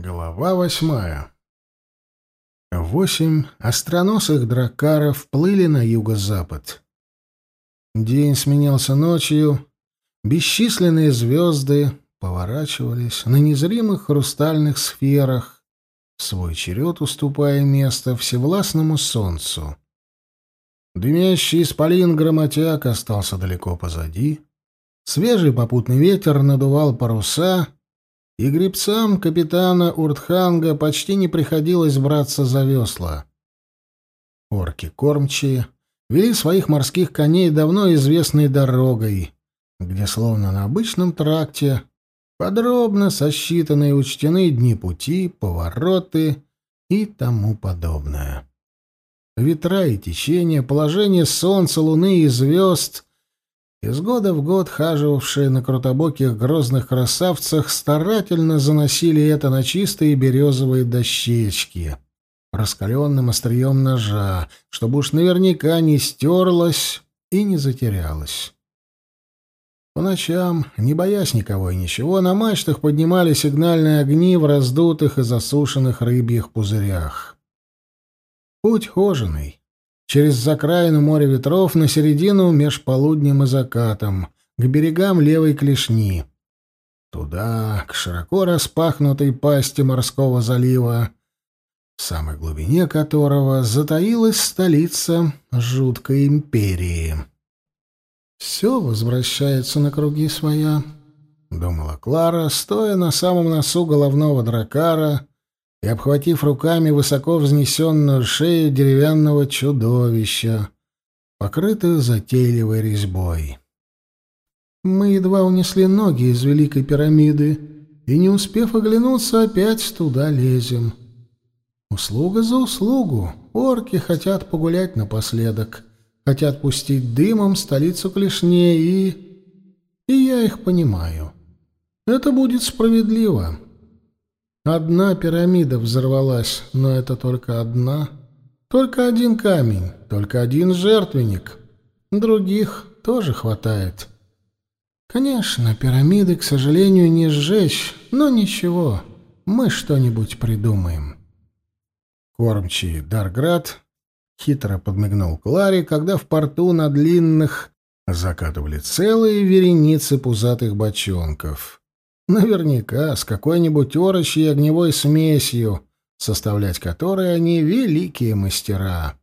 Глава восьмая. Восемь остроносых дракаров плыли на юго-запад. День сменялся ночью, бесчисленные звезды поворачивались на незримых хрустальных сферах, в свой черед уступая место всевластному солнцу. Дымящий исполин громотяк остался далеко позади, свежий попутный ветер надувал паруса — и гребцам капитана Уртханга почти не приходилось браться за весла. Орки-кормчие вели своих морских коней давно известной дорогой, где, словно на обычном тракте, подробно сосчитаны и учтены дни пути, повороты и тому подобное. Ветра и течения, положение солнца, луны и звезд из года в год хаживавшие на крутобоких грозных красавцах старательно заносили это на чистые березовые дощечки, раскаленным острием ножа, чтобы уж наверняка не стерлось и не затерялось. По ночам, не боясь никого и ничего, на мачтах поднимали сигнальные огни в раздутых и засушенных рыбьих пузырях. Путь хоженый, через закраину моря ветров на середину меж полуднем и закатом, к берегам левой клешни. Туда, к широко распахнутой пасти морского залива, в самой глубине которого затаилась столица жуткой империи. «Все возвращается на круги своя», — думала Клара, стоя на самом носу головного дракара и обхватив руками высоко взнесенную шею деревянного чудовища, покрытую затейливой резьбой. Мы едва унесли ноги из Великой пирамиды, и, не успев оглянуться, опять туда лезем. Услуга за услугу. Орки хотят погулять напоследок, хотят пустить дымом столицу клешней, и... И я их понимаю. Это будет справедливо. Одна пирамида взорвалась, но это только одна. Только один камень, только один жертвенник. Других тоже хватает. Конечно, пирамиды, к сожалению, не сжечь, но ничего, мы что-нибудь придумаем. Кормчий Дарград хитро подмигнул Кларе, когда в порту на длинных закатывали целые вереницы пузатых бочонков. Наверняка с какой-нибудь орочьей огневой смесью, составлять которой они великие мастера.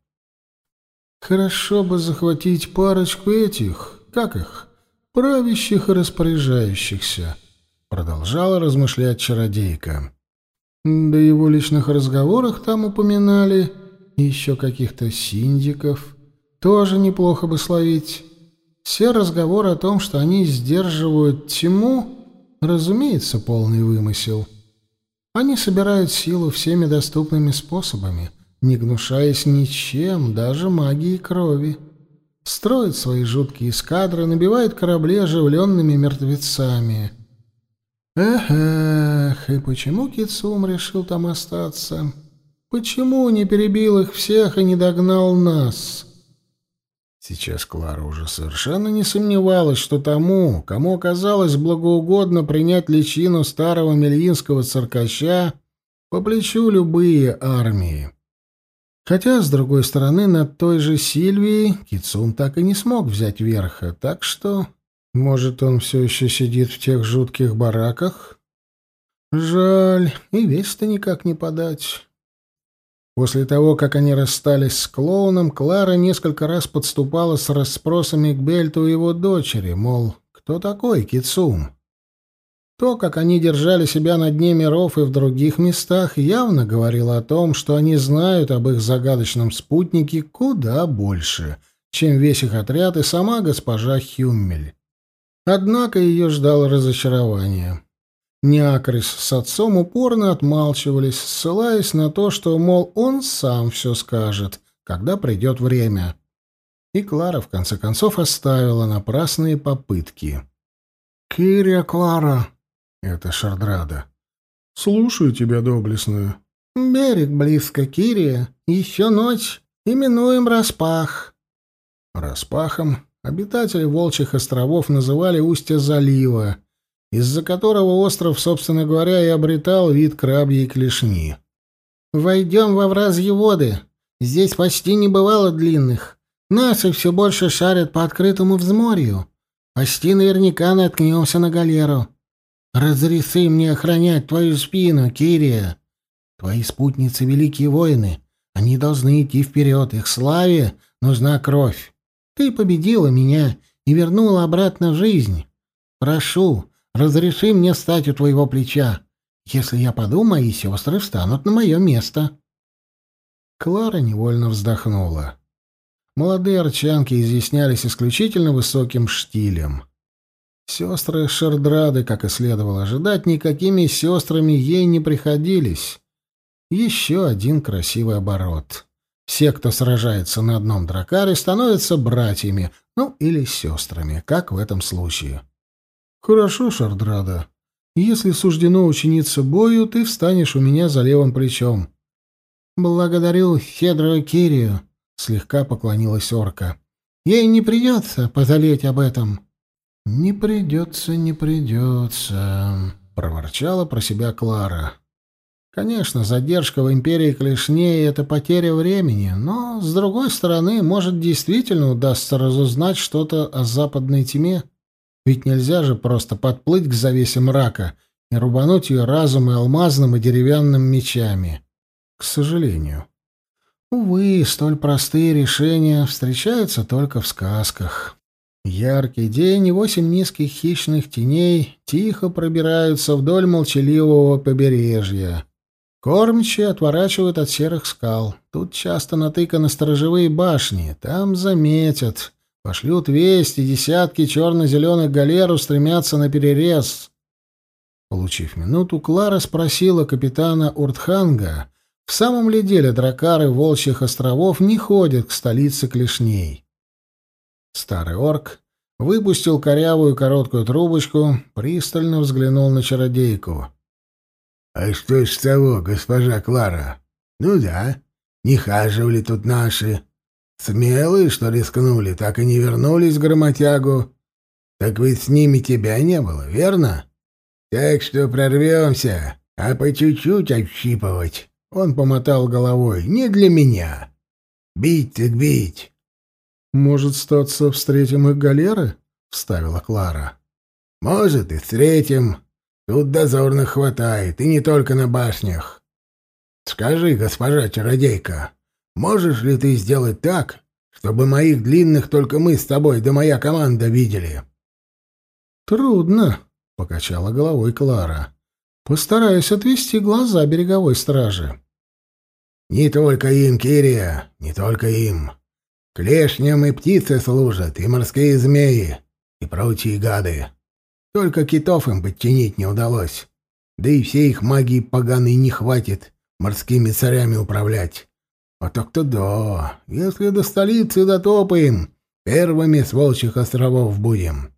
Хорошо бы захватить парочку этих, как их, правящих и распоряжающихся, продолжала размышлять чародейка. Да и в личных разговорах там упоминали еще каких-то синдиков. Тоже неплохо бы словить. Все разговоры о том, что они сдерживают тьму, Разумеется, полный вымысел. Они собирают силу всеми доступными способами, не гнушаясь ничем, даже магией крови. Строят свои жуткие эскадры, набивают корабли оживленными мертвецами. Эх, эх, и почему Кицум решил там остаться? Почему не перебил их всех и не догнал нас?» Сейчас Клара уже совершенно не сомневалась, что тому, кому оказалось благоугодно принять личину старого мельинского циркача, по плечу любые армии. Хотя, с другой стороны, над той же Сильвией Кицун так и не смог взять верха, так что, может, он все еще сидит в тех жутких бараках? Жаль, и весь-то никак не подать. После того, как они расстались с клоуном, Клара несколько раз подступала с расспросами к Бельту и его дочери, мол, кто такой Кицум? То, как они держали себя на дне миров и в других местах, явно говорило о том, что они знают об их загадочном спутнике куда больше, чем весь их отряд и сама госпожа Хюммель. Однако ее ждало разочарование. Неакрис с отцом упорно отмалчивались, ссылаясь на то, что, мол, он сам все скажет, когда придет время. И Клара, в конце концов, оставила напрасные попытки. «Кирия Клара!» — это Шардрада. «Слушаю тебя, доблестную». «Берег близко, Кирия. Еще ночь. Именуем Распах». Распахом обитатели Волчьих островов называли устье залива, из-за которого остров, собственно говоря, и обретал вид крабьей клешни. «Войдем во вразье воды. Здесь почти не бывало длинных. Наши все больше шарят по открытому взморью. Почти наверняка наткнемся на галеру. Разреши мне охранять твою спину, Кирия. Твои спутницы — великие воины. Они должны идти вперед. Их славе нужна кровь. Ты победила меня и вернула обратно жизнь. Прошу, разреши мне стать у твоего плеча. Если я паду, мои сестры встанут на мое место». Клара невольно вздохнула. Молодые арчанки изъяснялись исключительно высоким штилем. Сестры Шердрады, как и следовало ожидать, никакими сестрами ей не приходились. Еще один красивый оборот. Все, кто сражается на одном дракаре, становятся братьями, ну или сестрами, как в этом случае. «Хорошо, Шардрада. Если суждено учиниться бою, ты встанешь у меня за левым плечом». «Благодарю Федру Кирию», — слегка поклонилась орка. «Ей не придется позалеть об этом». «Не придется, не придется», — проворчала про себя Клара. Конечно, задержка в империи клешней — это потеря времени, но, с другой стороны, может, действительно удастся разузнать что-то о западной тьме. Ведь нельзя же просто подплыть к завесе мрака и рубануть ее разум и алмазным и деревянным мечами. К сожалению. Увы, столь простые решения встречаются только в сказках. Яркий день и восемь низких хищных теней тихо пробираются вдоль молчаливого побережья. Кормчие отворачивают от серых скал. Тут часто натыканы сторожевые башни. Там заметят. Пошлют вести, десятки черно-зеленых галер устремятся на перерез. Получив минуту, Клара спросила капитана Уртханга, в самом ли деле дракары Волчьих островов не ходят к столице клешней. Старый орк выпустил корявую короткую трубочку, пристально взглянул на чародейку. «А что ж того, госпожа Клара? Ну да, не хаживали тут наши. Смелые, что рискнули, так и не вернулись к громотягу. Так ведь с ними тебя не было, верно? Так что прорвемся, а по чуть-чуть отщипывать». Он помотал головой. «Не для меня. Бить так бить». «Может, статься встретим их галеры?» — вставила Клара. «Может, и встретим», Тут дозорных хватает, и не только на башнях. Скажи, госпожа чародейка, можешь ли ты сделать так, чтобы моих длинных только мы с тобой да моя команда видели?» «Трудно», — покачала головой Клара. «Постараюсь отвести глаза береговой стражи». «Не только им, Кирия, не только им. Клешням и птицы служат, и морские змеи, и прочие гады. Только китов им подчинить не удалось. Да и всей их магии поганой не хватит морскими царями управлять. А так-то да, если до столицы дотопаем, первыми с волчьих островов будем.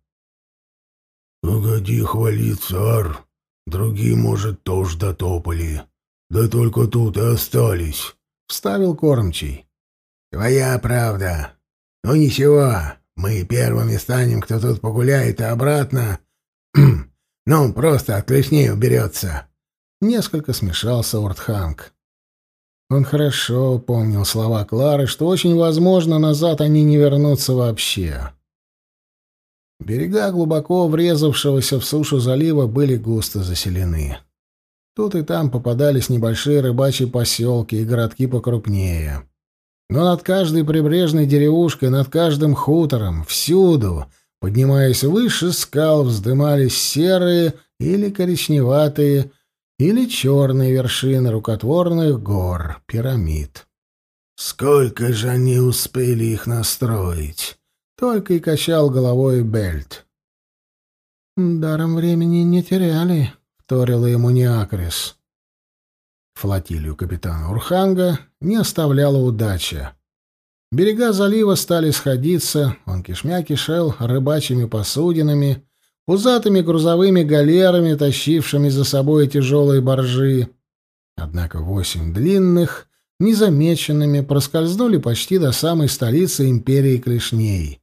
— Погоди хвалить, цар. Другие, может, тоже дотопали. Да только тут и остались, — вставил кормчий. — Твоя правда. Ну ничего, мы первыми станем, кто тут погуляет, а обратно ну, просто от клешней уберется. Несколько смешался Уртханг. Он хорошо помнил слова Клары, что очень возможно, назад они не вернутся вообще. Берега глубоко врезавшегося в сушу залива были густо заселены. Тут и там попадались небольшие рыбачьи поселки и городки покрупнее. Но над каждой прибрежной деревушкой, над каждым хутором, всюду Поднимаясь выше скал, вздымались серые или коричневатые, или черные вершины рукотворных гор, пирамид. «Сколько же они успели их настроить?» — только и качал головой Бельт. «Даром времени не теряли», — вторила ему Неакрис. Флотилию капитана Урханга не оставляла удача. Берега залива стали сходиться, он кишмя кишел рыбачьими посудинами, пузатыми грузовыми галерами, тащившими за собой тяжелые баржи. Однако восемь длинных, незамеченными, проскользнули почти до самой столицы империи клешней.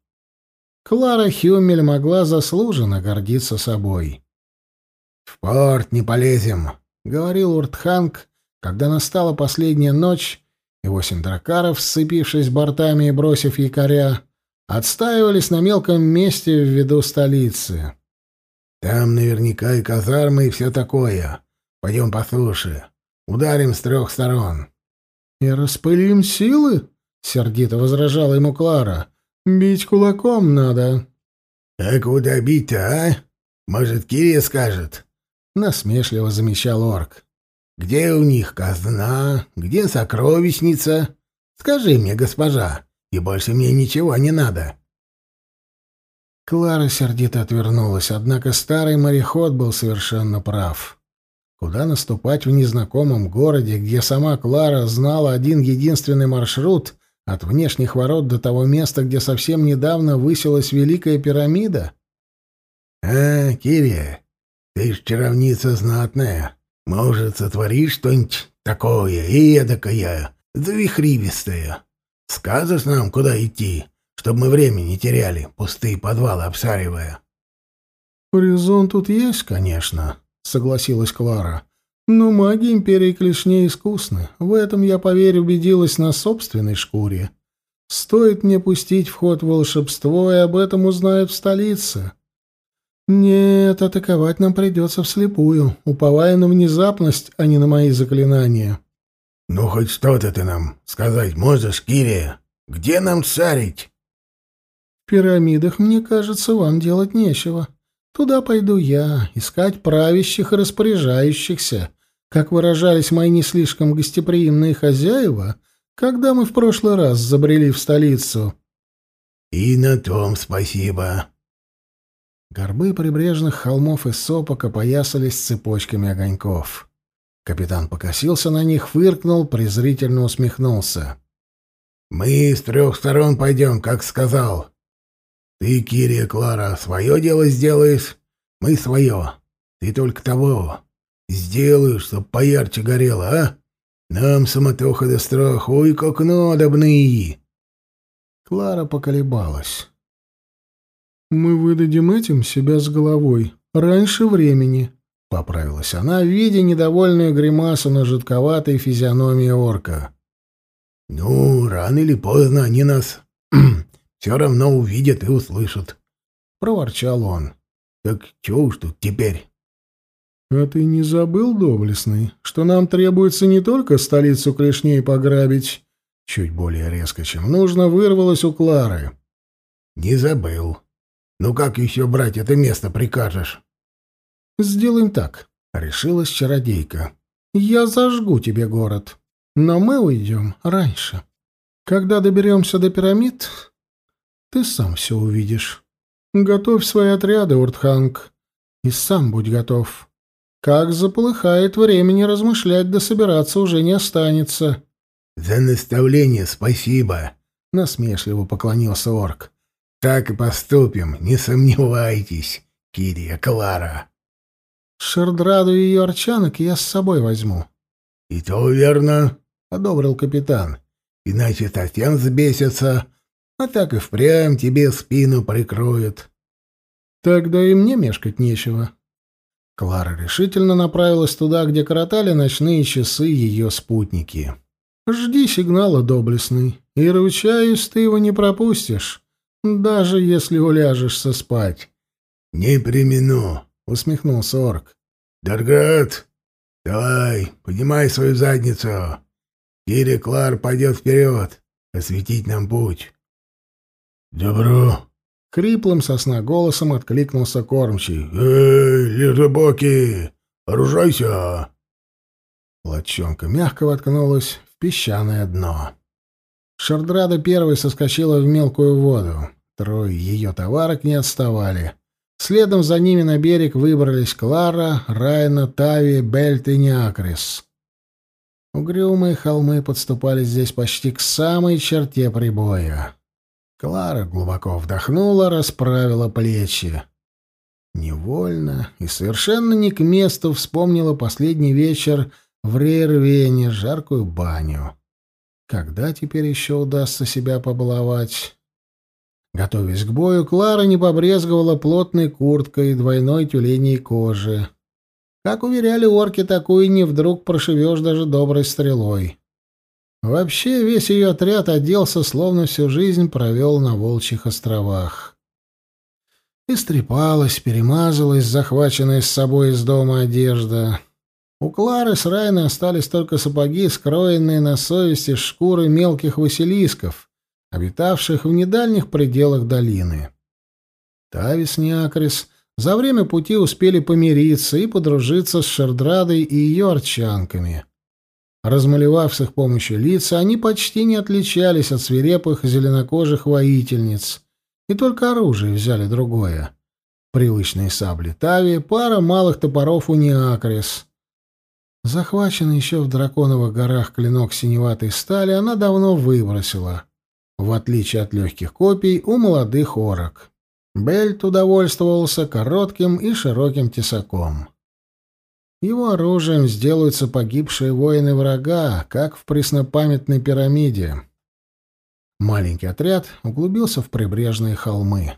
Клара Хюмель могла заслуженно гордиться собой. «В порт не полезем», — говорил Уртханг, когда настала последняя ночь, и восемь дракаров, сцепившись бортами и бросив якоря, отстаивались на мелком месте в виду столицы. «Там наверняка и казармы, и все такое. Пойдем по суше. Ударим с трех сторон». «И распылим силы?» — сердито возражала ему Клара. «Бить кулаком надо». «А куда бить-то, а? Может, Кирия скажет?» — насмешливо замечал орк. «Где у них казна? Где сокровищница? Скажи мне, госпожа, и больше мне ничего не надо». Клара сердито отвернулась, однако старый мореход был совершенно прав. Куда наступать в незнакомом городе, где сама Клара знала один единственный маршрут от внешних ворот до того места, где совсем недавно высилась Великая пирамида? «А, Кирия, ты ж чаровница знатная. Может, сотворишь что-нибудь такое, эдакое, завихривистое. Скажешь нам, куда идти, чтобы мы время не теряли, пустые подвалы обсаривая?» «Горизонт тут есть, конечно», — согласилась Клара. «Но маги Империи Клешней искусны. В этом я, поверь, убедилась на собственной шкуре. Стоит мне пустить в ход волшебство, и об этом узнают в столице. Нет, атаковать нам придется вслепую, уповая на внезапность, а не на мои заклинания». «Ну, хоть что-то ты нам сказать можешь, Кирия? Где нам царить?» «В пирамидах, мне кажется, вам делать нечего. Туда пойду я, искать правящих и распоряжающихся, как выражались мои не слишком гостеприимные хозяева, когда мы в прошлый раз забрели в столицу». «И на том спасибо». Горбы прибрежных холмов и сопок опоясались цепочками огоньков. Капитан покосился на них, фыркнул, презрительно усмехнулся. «Мы с трех сторон пойдем, как сказал. Ты, Кирия Клара, свое дело сделаешь, мы свое. Ты только того. Сделаешь, чтоб поярче горело, а? Нам самотоха да страх, ой, как надобны!» Клара поколебалась. «Мы выдадим этим себя с головой. Раньше времени», — поправилась она, видя недовольную гримасу на жутковатой физиономии орка. «Ну, рано или поздно они нас все равно увидят и услышат», — проворчал он. «Так чего уж тут теперь?» «А ты не забыл, доблестный, что нам требуется не только столицу клешней пограбить?» Чуть более резко, чем нужно, вырвалось у Клары. «Не забыл. Ну как еще брать это место прикажешь?» «Сделаем так», — решилась чародейка. «Я зажгу тебе город, но мы уйдем раньше. Когда доберемся до пирамид, ты сам все увидишь. Готовь свои отряды, Уртханг, и сам будь готов. Как заполыхает времени размышлять да собираться уже не останется». «За наставление спасибо», — насмешливо поклонился орк. «Так и поступим, не сомневайтесь, Кирия Клара». Шердраду и ее арчанок я с собой возьму. — И то верно, — одобрил капитан. — Иначе совсем взбесятся, а так и впрямь тебе спину прикроют. — Тогда и мне мешкать нечего. Клара решительно направилась туда, где коротали ночные часы ее спутники. «Жди сигнала, доблестный, и, ручаюсь, ты его не пропустишь, даже если уляжешься спать». «Не примену», — усмехнулся орк. «Дарград, давай, поднимай свою задницу. Кири Клар пойдет вперед, осветить нам путь». «Добро», — хриплым сосна голосом откликнулся кормчий. «Эй, лежебоки, оружайся!» Лодчонка мягко воткнулась в песчаное дно. Шардрада первой соскочила в мелкую воду. Трое ее товарок не отставали. Следом за ними на берег выбрались Клара, Райна, Тави, Бельт и Неакрис. Угрюмые холмы подступали здесь почти к самой черте прибоя. Клара глубоко вдохнула, расправила плечи. Невольно и совершенно не к месту вспомнила последний вечер в Рейрвене, жаркую баню. Когда теперь еще удастся себя побаловать? Готовясь к бою, Клара не побрезговала плотной курткой и двойной тюленей кожи. Как уверяли орки, такую не вдруг прошивешь даже доброй стрелой. Вообще весь ее отряд оделся, словно всю жизнь провел на Волчьих островах. Истрепалась, перемазалась, захваченная с собой из дома одежда. У Клары с Райной остались только сапоги, скроенные на совести шкуры мелких василисков, обитавших в недальних пределах долины. Тавис Неакрис за время пути успели помириться и подружиться с Шердрадой и ее арчанками. Размалевав с их помощью лица, они почти не отличались от свирепых зеленокожих воительниц, и только оружие взяли другое. Привычные сабли Тави, пара малых топоров у Неакрис. Захваченный еще в драконовых горах клинок синеватой стали она давно выбросила, в отличие от легких копий у молодых орок. Бельт удовольствовался коротким и широким тесаком. Его оружием сделаются погибшие воины врага, как в преснопамятной пирамиде. Маленький отряд углубился в прибрежные холмы.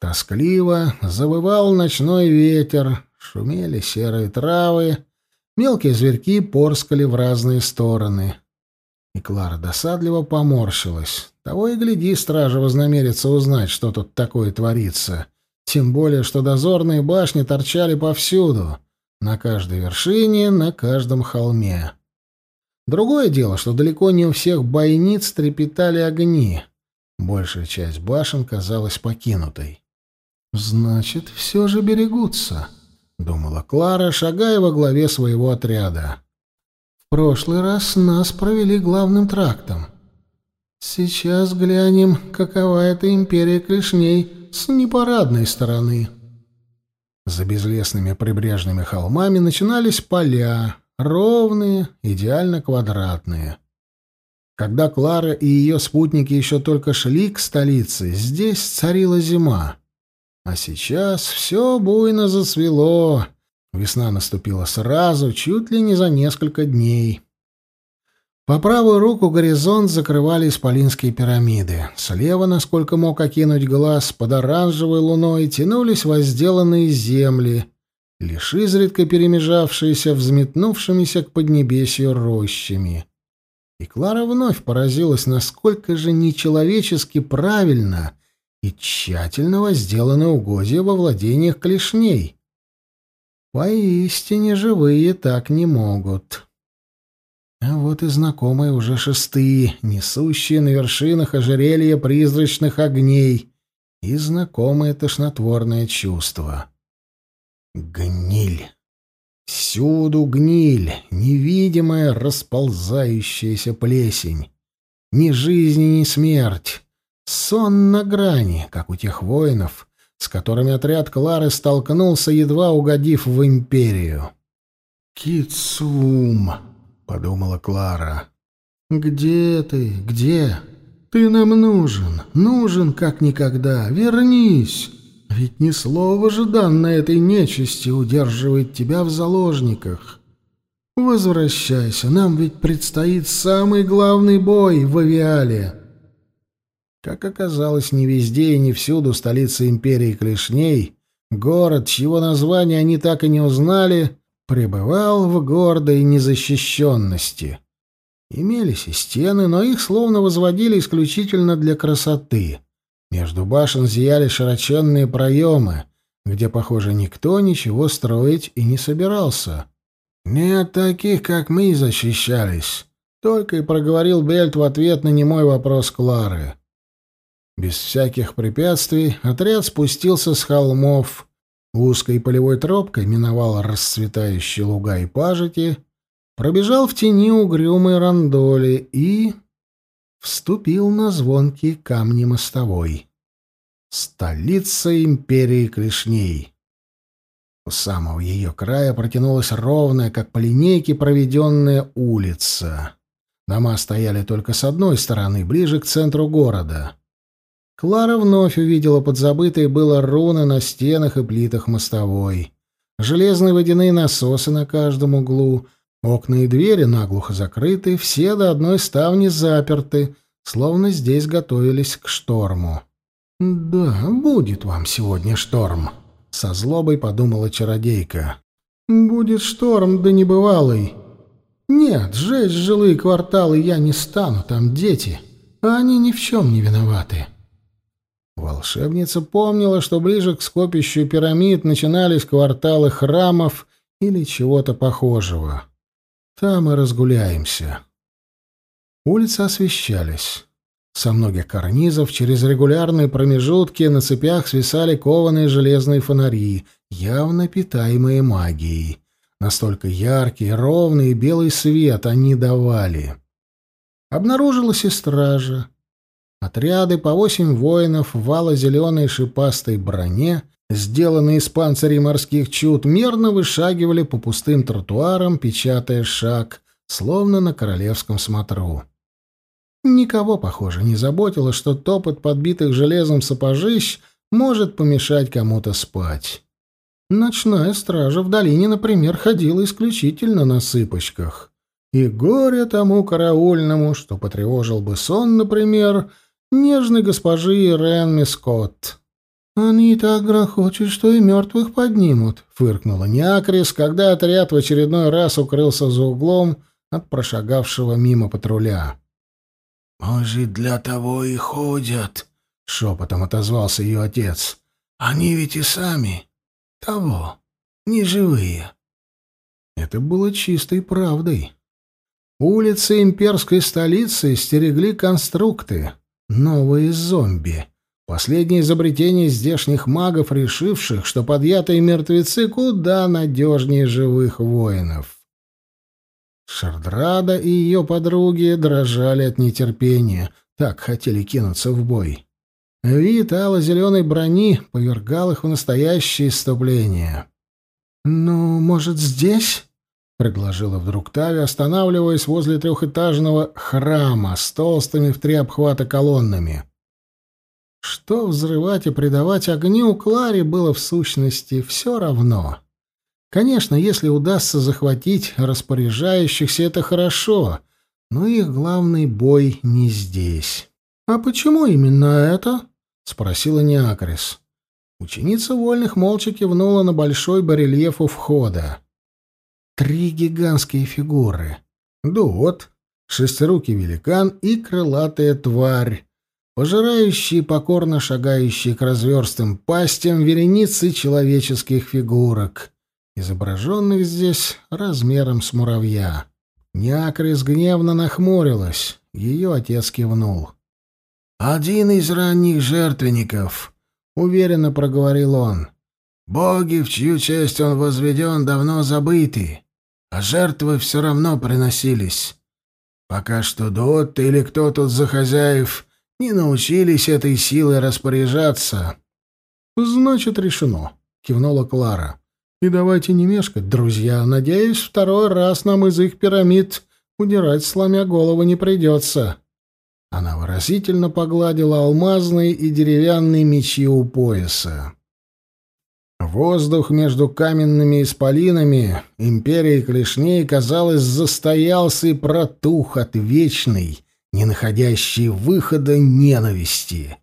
Тоскливо завывал ночной ветер, шумели серые травы, мелкие зверьки порскали в разные стороны. И Клара досадливо поморщилась. Того и гляди, стража вознамерится узнать, что тут такое творится. Тем более, что дозорные башни торчали повсюду — на каждой вершине, на каждом холме. Другое дело, что далеко не у всех бойниц трепетали огни. Большая часть башен казалась покинутой. «Значит, все же берегутся», — думала Клара, шагая во главе своего отряда. «В прошлый раз нас провели главным трактом. Сейчас глянем, какова эта империя клешней с непарадной стороны». За безлесными прибрежными холмами начинались поля, ровные, идеально квадратные. Когда Клара и ее спутники еще только шли к столице, здесь царила зима. А сейчас все буйно зацвело. Весна наступила сразу, чуть ли не за несколько дней. По правую руку горизонт закрывали исполинские пирамиды. Слева, насколько мог окинуть глаз, под оранжевой луной тянулись возделанные земли, лишь изредка перемежавшиеся взметнувшимися к поднебесью рощами. И Клара вновь поразилась, насколько же нечеловечески правильно и тщательно возделаны угодья во владениях клешней. Поистине живые так не могут. А вот и знакомые уже шестые, несущие на вершинах ожерелья призрачных огней, и знакомое тошнотворное чувство. Гниль. Всюду гниль, невидимая расползающаяся плесень. Ни жизнь, ни смерть. Сон на грани, как у тех воинов, с которыми отряд Клары столкнулся, едва угодив в империю. Кицум подумала Клара. Где ты? Где? Ты нам нужен, нужен как никогда. Вернись. Ведь ни слова же данное этой нечисти удерживает тебя в заложниках. Возвращайся, нам ведь предстоит самый главный бой в Авиале. Как оказалось, не везде и не всюду столица империи Клешней, город, чьего названия они так и не узнали, пребывал в гордой незащищенности. Имелись и стены, но их словно возводили исключительно для красоты. Между башен зияли широченные проемы, где, похоже, никто ничего строить и не собирался. «Нет таких, как мы, защищались», — только и проговорил Бельт в ответ на немой вопрос Клары. Без всяких препятствий отряд спустился с холмов, Узкой полевой тропкой миновал расцветающие луга и пажити, пробежал в тени угрюмой рандоли и... вступил на звонкие камни мостовой. Столица империи клешней. У самого ее края протянулась ровная, как по линейке проведенная улица. Дома стояли только с одной стороны, ближе к центру города. Клара вновь увидела подзабытые было руны на стенах и плитах мостовой. Железные водяные насосы на каждом углу, окна и двери наглухо закрыты, все до одной ставни заперты, словно здесь готовились к шторму. «Да, будет вам сегодня шторм», — со злобой подумала чародейка. Будет шторм да небывалый. Нет, сжечь жилые кварталы я не стану, там дети, а они ни в чем не виноваты. Волшебница помнила, что ближе к скопищу пирамид начинались кварталы храмов или чего-то похожего. Там и разгуляемся. Улицы освещались. Со многих карнизов через регулярные промежутки на цепях свисали кованые железные фонари, явно питаемые магией. Настолько яркий, ровный и белый свет они давали. Обнаружилась и стража. Отряды по восемь воинов в вало-зеленой шипастой броне, сделанные из панцирей морских чуд, мерно вышагивали по пустым тротуарам, печатая шаг, словно на королевском смотру. Никого, похоже, не заботило, что топот подбитых железом сапожищ может помешать кому-то спать. Ночная стража в долине, например, ходила исключительно на сыпочках. И горе тому караульному, что потревожил бы сон, например, нежной госпожи Ирен Скотт. «Они так грохочут, что и мертвых поднимут», — фыркнула Неакрис, когда отряд в очередной раз укрылся за углом от прошагавшего мимо патруля. «Может, для того и ходят», — шепотом отозвался ее отец. «Они ведь и сами того, не живые». Это было чистой правдой. Улицы имперской столицы стерегли конструкты, новые зомби. Последнее изобретение здешних магов, решивших, что подъятые мертвецы куда надежнее живых воинов. Шардрада и ее подруги дрожали от нетерпения, так хотели кинуться в бой. Вид ало-зеленой брони повергал их в настоящее иступление. «Ну, может, здесь?» — предложила вдруг Тави, останавливаясь возле трехэтажного храма с толстыми в три обхвата колоннами. Что взрывать и придавать огню Кларе было в сущности все равно. Конечно, если удастся захватить распоряжающихся, это хорошо, но их главный бой не здесь. «А почему именно это?» — спросила Неакрис. Ученица вольных молча кивнула на большой барельеф у входа. Три гигантские фигуры. Дуот, шестирукий великан и крылатая тварь, пожирающие покорно шагающие к разверстым пастям вереницы человеческих фигурок, изображенных здесь размером с муравья. Неакрис гневно нахмурилась. Ее отец кивнул. «Один из ранних жертвенников», — уверенно проговорил он. «Боги, в чью честь он возведен, давно забыты, а жертвы все равно приносились. Пока что Дот или кто тут за хозяев не научились этой силой распоряжаться». «Значит, решено», — кивнула Клара. «И давайте не мешкать, друзья. Надеюсь, второй раз нам из их пирамид удирать, сломя голову, не придется». Она выразительно погладила алмазные и деревянные мечи у пояса. Воздух между каменными исполинами империи клешней, казалось, застоялся и протух от вечной, не находящей выхода ненависти.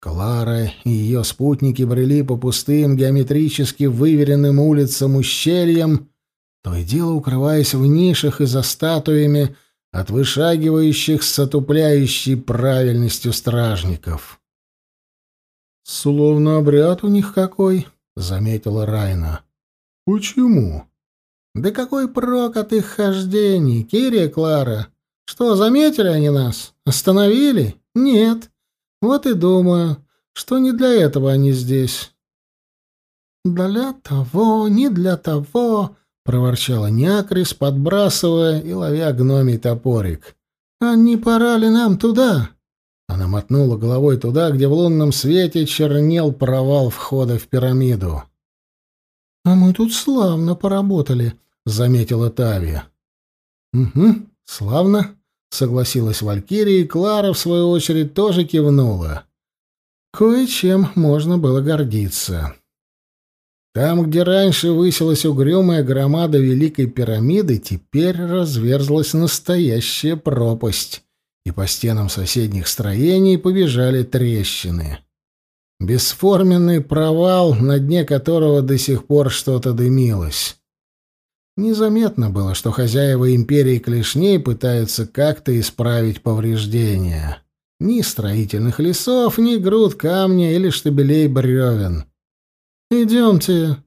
Клара и ее спутники брели по пустым, геометрически выверенным улицам-ущельям, то и дело укрываясь в нишах и за статуями, от вышагивающих с отупляющей правильностью стражников. «Словно обряд у них какой», — заметила Райна. «Почему?» «Да какой прок от их хождений, Кирия Клара? Что, заметили они нас? Остановили? Нет. Вот и думаю, что не для этого они здесь». «Для того, не для того», — проворчала Някрис, подбрасывая и ловя гномий топорик. «А не пора ли нам туда?» Она мотнула головой туда, где в лунном свете чернел провал входа в пирамиду. «А мы тут славно поработали», — заметила Тавия. «Угу, славно», — согласилась Валькирия, и Клара, в свою очередь, тоже кивнула. «Кое-чем можно было гордиться». Там, где раньше высилась угрюмая громада Великой пирамиды, теперь разверзлась настоящая пропасть, и по стенам соседних строений побежали трещины. Бесформенный провал, на дне которого до сих пор что-то дымилось. Незаметно было, что хозяева империи клешней пытаются как-то исправить повреждения. Ни строительных лесов, ни груд камня или штабелей бревен. «Идемте».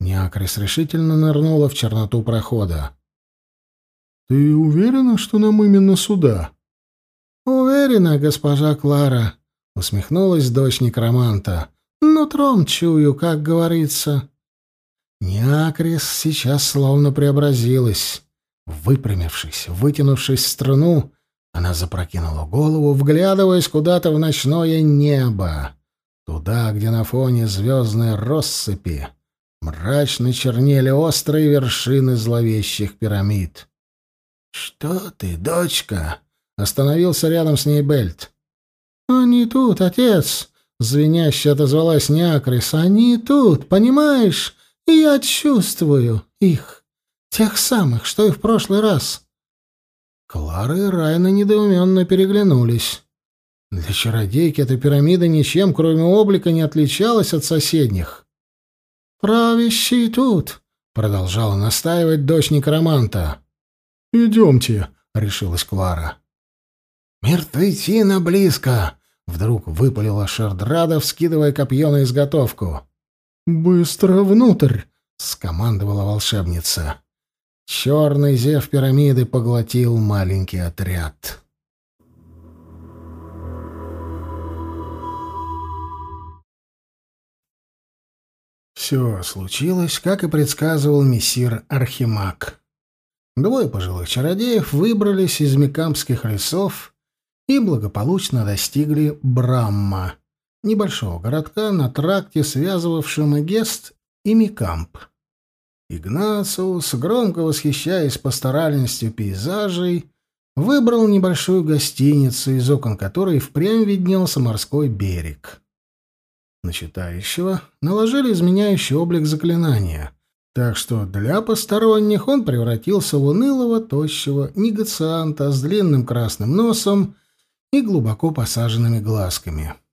Неакрис решительно нырнула в черноту прохода. «Ты уверена, что нам именно сюда?» «Уверена, госпожа Клара», — усмехнулась дочь некроманта. «Нутром чую, как говорится». Неакрис сейчас словно преобразилась. Выпрямившись, вытянувшись в струну, она запрокинула голову, вглядываясь куда-то в ночное небо. Туда, где на фоне звездной россыпи мрачно чернели острые вершины зловещих пирамид. «Что ты, дочка?» — остановился рядом с ней Бельт. «Они тут, отец!» — звеняще отозвалась Неакрис. «Они тут, понимаешь? И я чувствую их, тех самых, что и в прошлый раз. Клара и Райна недоуменно переглянулись. Для чародейки эта пирамида ничем, кроме облика, не отличалась от соседних. «Правящий тут», — продолжала настаивать дочь некроманта. «Идемте», — решилась Клара. «Мертвецина близко!» — вдруг выпалила Шердрада, вскидывая копье на изготовку. «Быстро внутрь!» — скомандовала волшебница. Черный зев пирамиды поглотил маленький отряд. Все случилось, как и предсказывал мессир Архимаг. Двое пожилых чародеев выбрались из Микамских лесов и благополучно достигли Брамма, небольшого городка на тракте, связывавшем Эгест и Микамп. Игнациус, громко восхищаясь пасторальностью пейзажей, выбрал небольшую гостиницу, из окон которой впрямь виднелся морской берег. На читающего наложили изменяющий облик заклинания, так что для посторонних он превратился в унылого, тощего негацианта с длинным красным носом и глубоко посаженными глазками. —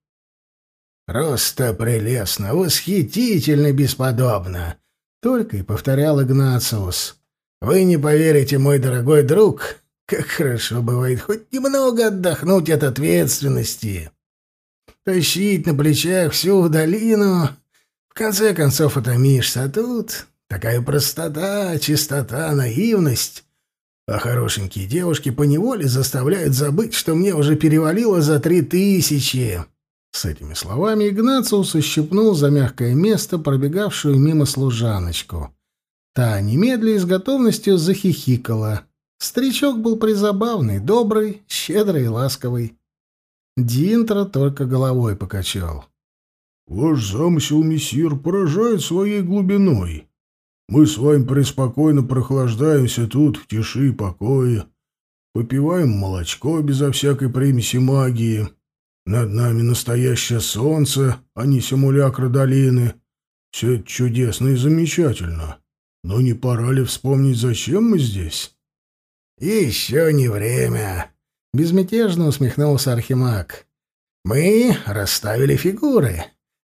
«Просто прелестно, восхитительно бесподобно!» — только и повторял Игнациус. «Вы не поверите, мой дорогой друг, как хорошо бывает хоть немного отдохнуть от ответственности. Тащить на плечах всю долину, в конце концов утомишься, а тут такая простота, чистота, наивность». А хорошенькие девушки поневоле заставляют забыть, что мне уже перевалило за три тысячи. С этими словами Игнациус ущипнул за мягкое место пробегавшую мимо служаночку. Та немедля и с готовностью захихикала. Старичок был призабавный, добрый, щедрый и ласковый. Динтро только головой покачал. «Ваш замысел, мессир, поражает своей глубиной. Мы с вами преспокойно прохлаждаемся тут в тиши и покое, попиваем молочко безо всякой примеси магии». Над нами настоящее солнце, а не симулякры долины. Все это чудесно и замечательно. Но не пора ли вспомнить, зачем мы здесь? Еще не время. Безмятежно усмехнулся Архимаг. Мы расставили фигуры.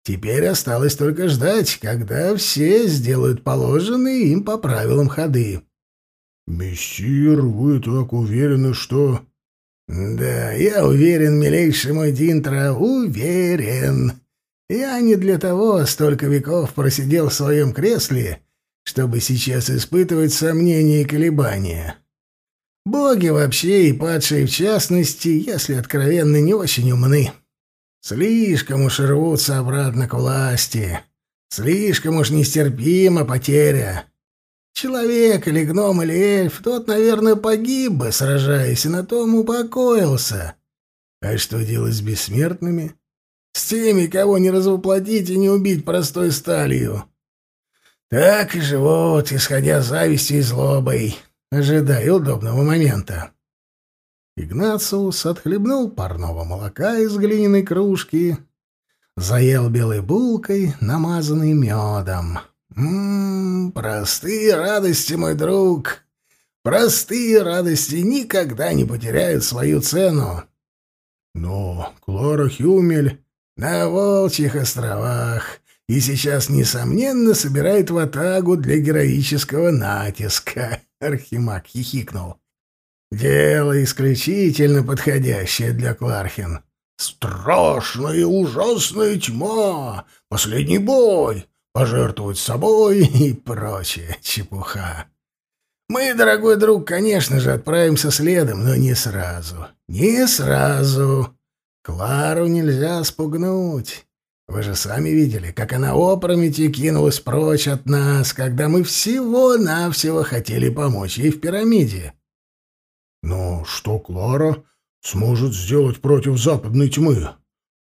Теперь осталось только ждать, когда все сделают положенные им по правилам ходы. «Мессир, вы так уверены, что...» «Да, я уверен, милейший мой Динтро, уверен. Я не для того столько веков просидел в своем кресле, чтобы сейчас испытывать сомнения и колебания. Боги вообще и падшие в частности, если откровенно, не очень умны. Слишком уж рвутся обратно к власти. Слишком уж нестерпима потеря. Человек или гном или эльф, тот, наверное, погиб бы, сражаясь, и на том упокоился. А что делать с бессмертными? С теми, кого не развоплотить и не убить простой сталью. Так и живут, исходя завистью и злобой, ожидая удобного момента. Игнациус отхлебнул парного молока из глиняной кружки, заел белой булкой, намазанной медом. Ммм, простые радости, мой друг. Простые радости никогда не потеряют свою цену. Но Клара Хюмель на Волчьих островах, и сейчас, несомненно, собирает ватагу для героического натиска. Архимаг хихикнул. Дело исключительно подходящее для Клархин. Страшная и ужасная тьма, последний бой, пожертвовать собой и прочая чепуха. Мы, дорогой друг, конечно же, отправимся следом, но не сразу. Не сразу. Клару нельзя спугнуть. Вы же сами видели, как она опрометью кинулась прочь от нас, когда мы всего-навсего хотели помочь ей в пирамиде. Но что Клара сможет сделать против западной тьмы,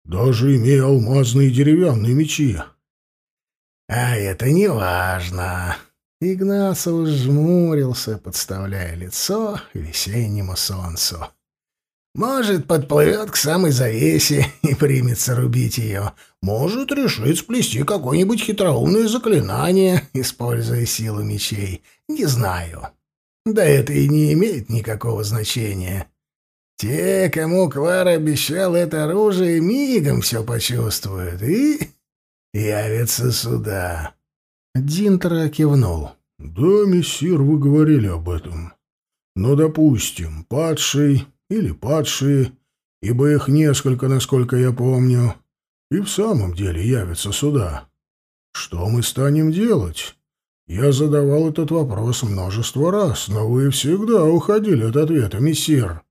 даже имея алмазные деревянные мечи? А это не важно. Игнациус жмурился, подставляя лицо весеннему солнцу. Может, подплывет к самой завесе и примется рубить ее. Может, решит сплести какое-нибудь хитроумное заклинание, используя силу мечей. Не знаю. Да это и не имеет никакого значения. Те, кому Клара обещал это оружие, мигом все почувствуют и явятся сюда. Динтера кивнул. «Да, мессир, вы говорили об этом. Но, допустим, падший или падшие, ибо их несколько, насколько я помню, и в самом деле явятся сюда. Что мы станем делать? Я задавал этот вопрос множество раз, но вы всегда уходили от ответа, мессир.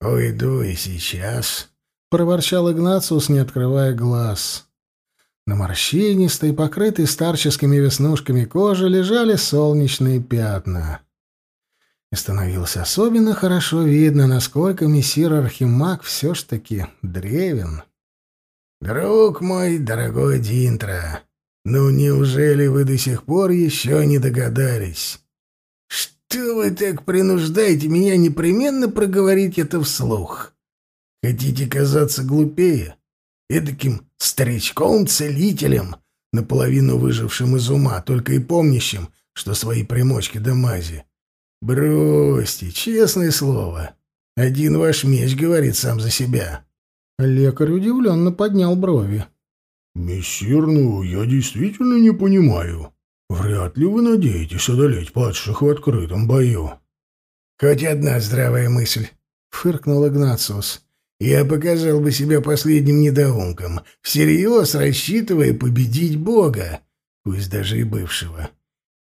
«Уйду и сейчас», — проворчал Игнациус, не открывая глаз. На морщинистой, покрытой старческими веснушками кожи лежали солнечные пятна. И становилось особенно хорошо видно, насколько мессир Архимаг все ж таки древен. «Друг мой, дорогой Динтра, ну неужели вы до сих пор еще не догадались? Что вы так принуждаете меня непременно проговорить это вслух? Хотите казаться глупее? Эдаким старичком-целителем, наполовину выжившим из ума, только и помнящим, что свои примочки да мази. Бросьте, честное слово. Один ваш меч говорит сам за себя. Лекарь удивленно поднял брови. «Мессир, ну, я действительно не понимаю. Вряд ли вы надеетесь одолеть падших в открытом бою». «Хоть одна здравая мысль», — фыркнул Игнациус. «Я показал бы себя последним недоумком, всерьез рассчитывая победить Бога, пусть даже и бывшего.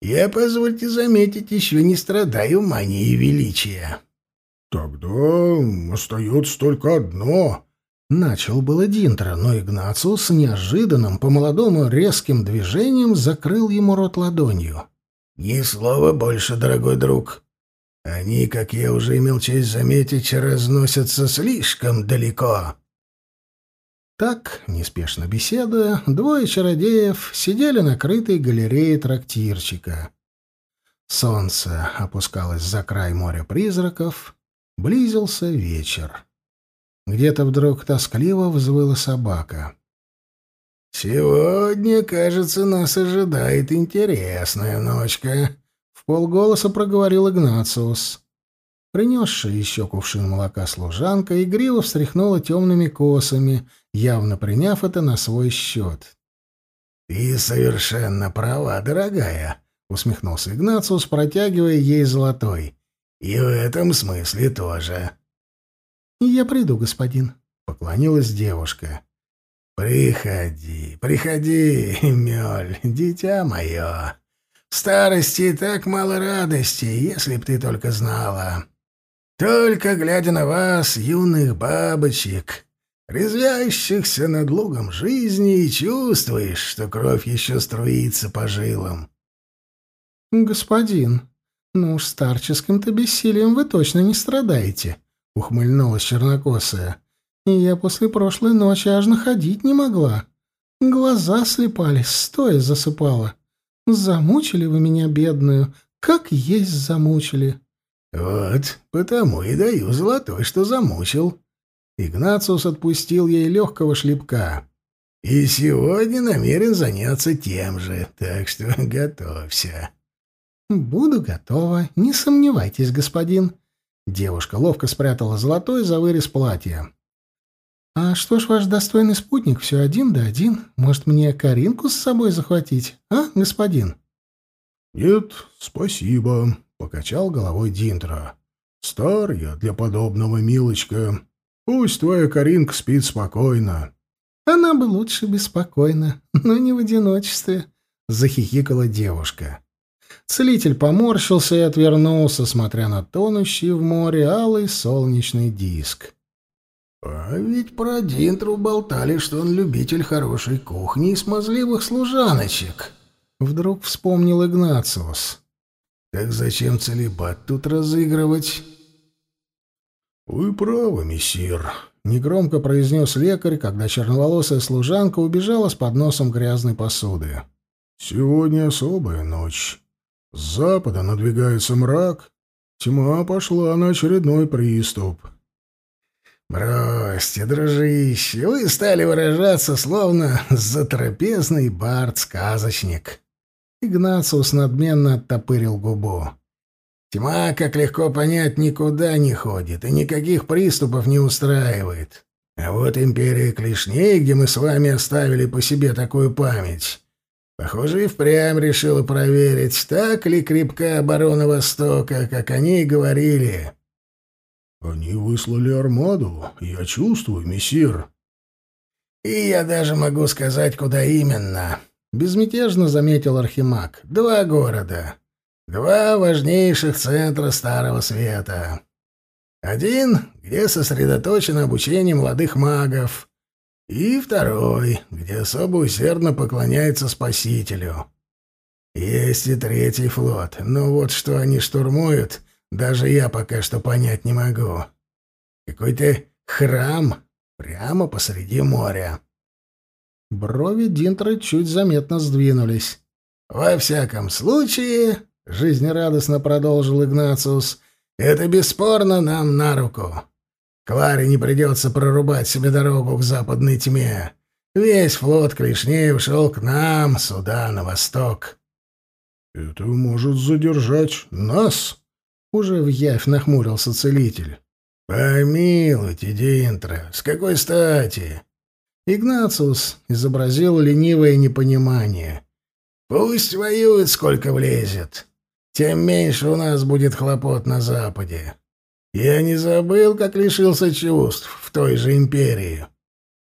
Я, позвольте заметить, еще не страдаю манией величия». «Тогда остается только одно», Начал было Динтра, но Игнациус неожиданным, по-молодому резким движением закрыл ему рот ладонью. «Ни слова больше, дорогой друг. Они, как я уже имел честь заметить, разносятся слишком далеко». Так, неспешно беседуя, двое чародеев сидели на крытой галерее трактирчика. Солнце опускалось за край моря призраков, близился вечер. Где-то вдруг тоскливо взвыла собака. «Сегодня, кажется, нас ожидает интересная ночка», — в полголоса проговорил Игнациус. Принесшая еще кувшин молока служанка игриво встряхнула темными косами, явно приняв это на свой счет. «Ты совершенно права, дорогая», — усмехнулся Игнациус, протягивая ей золотой. «И в этом смысле тоже». «Я приду, господин», — поклонилась девушка. «Приходи, приходи, Мёль, дитя мое. В старости так мало радости, если б ты только знала. Только глядя на вас, юных бабочек, резвящихся над лугом жизни, и чувствуешь, что кровь еще струится по жилам». «Господин, ну уж старческим-то бессилием вы точно не страдаете», — ухмыльнулась чернокосая. «И я после прошлой ночи аж находить не могла. Глаза слепались, стоя засыпала. Замучили вы меня, бедную, как есть замучили». «Вот, потому и даю золотой, что замучил». Игнациус отпустил ей легкого шлепка. «И сегодня намерен заняться тем же, так что готовься». «Буду готова, не сомневайтесь, господин», Девушка ловко спрятала золотой за вырез платья. «А что ж ваш достойный спутник все один да один? Может, мне Каринку с собой захватить, а, господин?» «Нет, спасибо», — покачал головой Динтра. «Стар я для подобного, милочка. Пусть твоя Каринка спит спокойно». «Она бы лучше беспокойна, но не в одиночестве», — захихикала девушка. Целитель поморщился и отвернулся, смотря на тонущий в море алый солнечный диск. «А ведь про Динтру болтали, что он любитель хорошей кухни и смазливых служаночек», — вдруг вспомнил Игнациус. «Так зачем целебат тут разыгрывать?» «Вы правы, мессир», — негромко произнес лекарь, когда черноволосая служанка убежала с подносом грязной посуды. «Сегодня особая ночь. С запада надвигается мрак. Тьма пошла на очередной приступ. «Бросьте, дружище, вы стали выражаться, словно затрапезный бард-сказочник». Игнациус надменно оттопырил губу. «Тьма, как легко понять, никуда не ходит и никаких приступов не устраивает. А вот империя клешней, где мы с вами оставили по себе такую память, Похоже, и впрямь решила проверить, так ли крепка оборона Востока, как они и говорили. «Они выслали армаду, я чувствую, мессир». «И я даже могу сказать, куда именно», — безмятежно заметил Архимаг. «Два города. Два важнейших центра Старого Света. Один, где сосредоточено обучение молодых магов, и второй, где особо усердно поклоняется Спасителю. Есть и третий флот, но вот что они штурмуют, даже я пока что понять не могу. Какой-то храм прямо посреди моря. Брови Динтра чуть заметно сдвинулись. «Во всяком случае», — жизнерадостно продолжил Игнациус, — «это бесспорно нам на руку. Кларе не придется прорубать себе дорогу к западной тьме. Весь флот Клешней ушел к нам, сюда, на восток. — Это может задержать нас? — уже в явь нахмурился целитель. — Помилуйте, Динтро, с какой стати? Игнациус изобразил ленивое непонимание. — Пусть воюет, сколько влезет. Тем меньше у нас будет хлопот на Западе. Я не забыл, как лишился чувств в той же империи.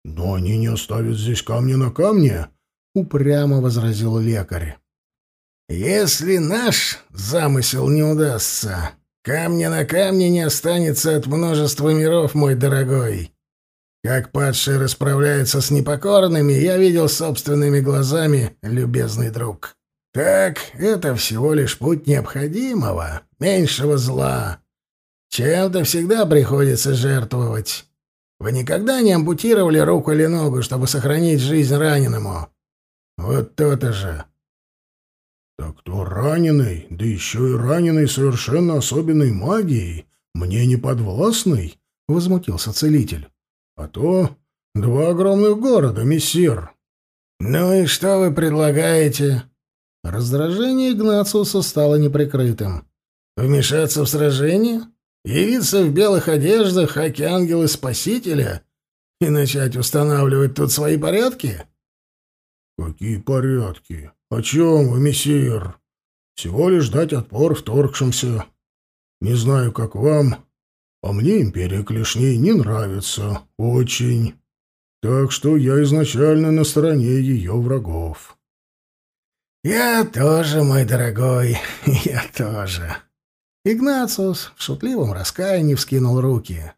Но они не оставят здесь камня на камне, упрямо возразил лекарь. Если наш замысел не удастся, камня на камне не останется от множества миров, мой дорогой. Как падшие расправляются с непокорными, я видел собственными глазами, любезный друг. Так, это всего лишь путь необходимого, меньшего зла. Чем-то всегда приходится жертвовать. Вы никогда не ампутировали руку или ногу, чтобы сохранить жизнь раненому? Вот то-то же. Так то раненый, да еще и раненый совершенно особенной магией, мне не подвластный, — возмутился целитель. А то два огромных города, мессир. Ну и что вы предлагаете? Раздражение Игнациуса стало неприкрытым. Вмешаться в сражение? Явиться в белых одеждах, хаки ангелы спасителя и начать устанавливать тут свои порядки? Какие порядки? О чем вы, мессир? Всего лишь дать отпор вторгшимся. Не знаю, как вам, а мне империя клешней не нравится. Очень. Так что я изначально на стороне ее врагов. «Я тоже, мой дорогой, я тоже», Игнациус в шутливом раскаянии вскинул руки.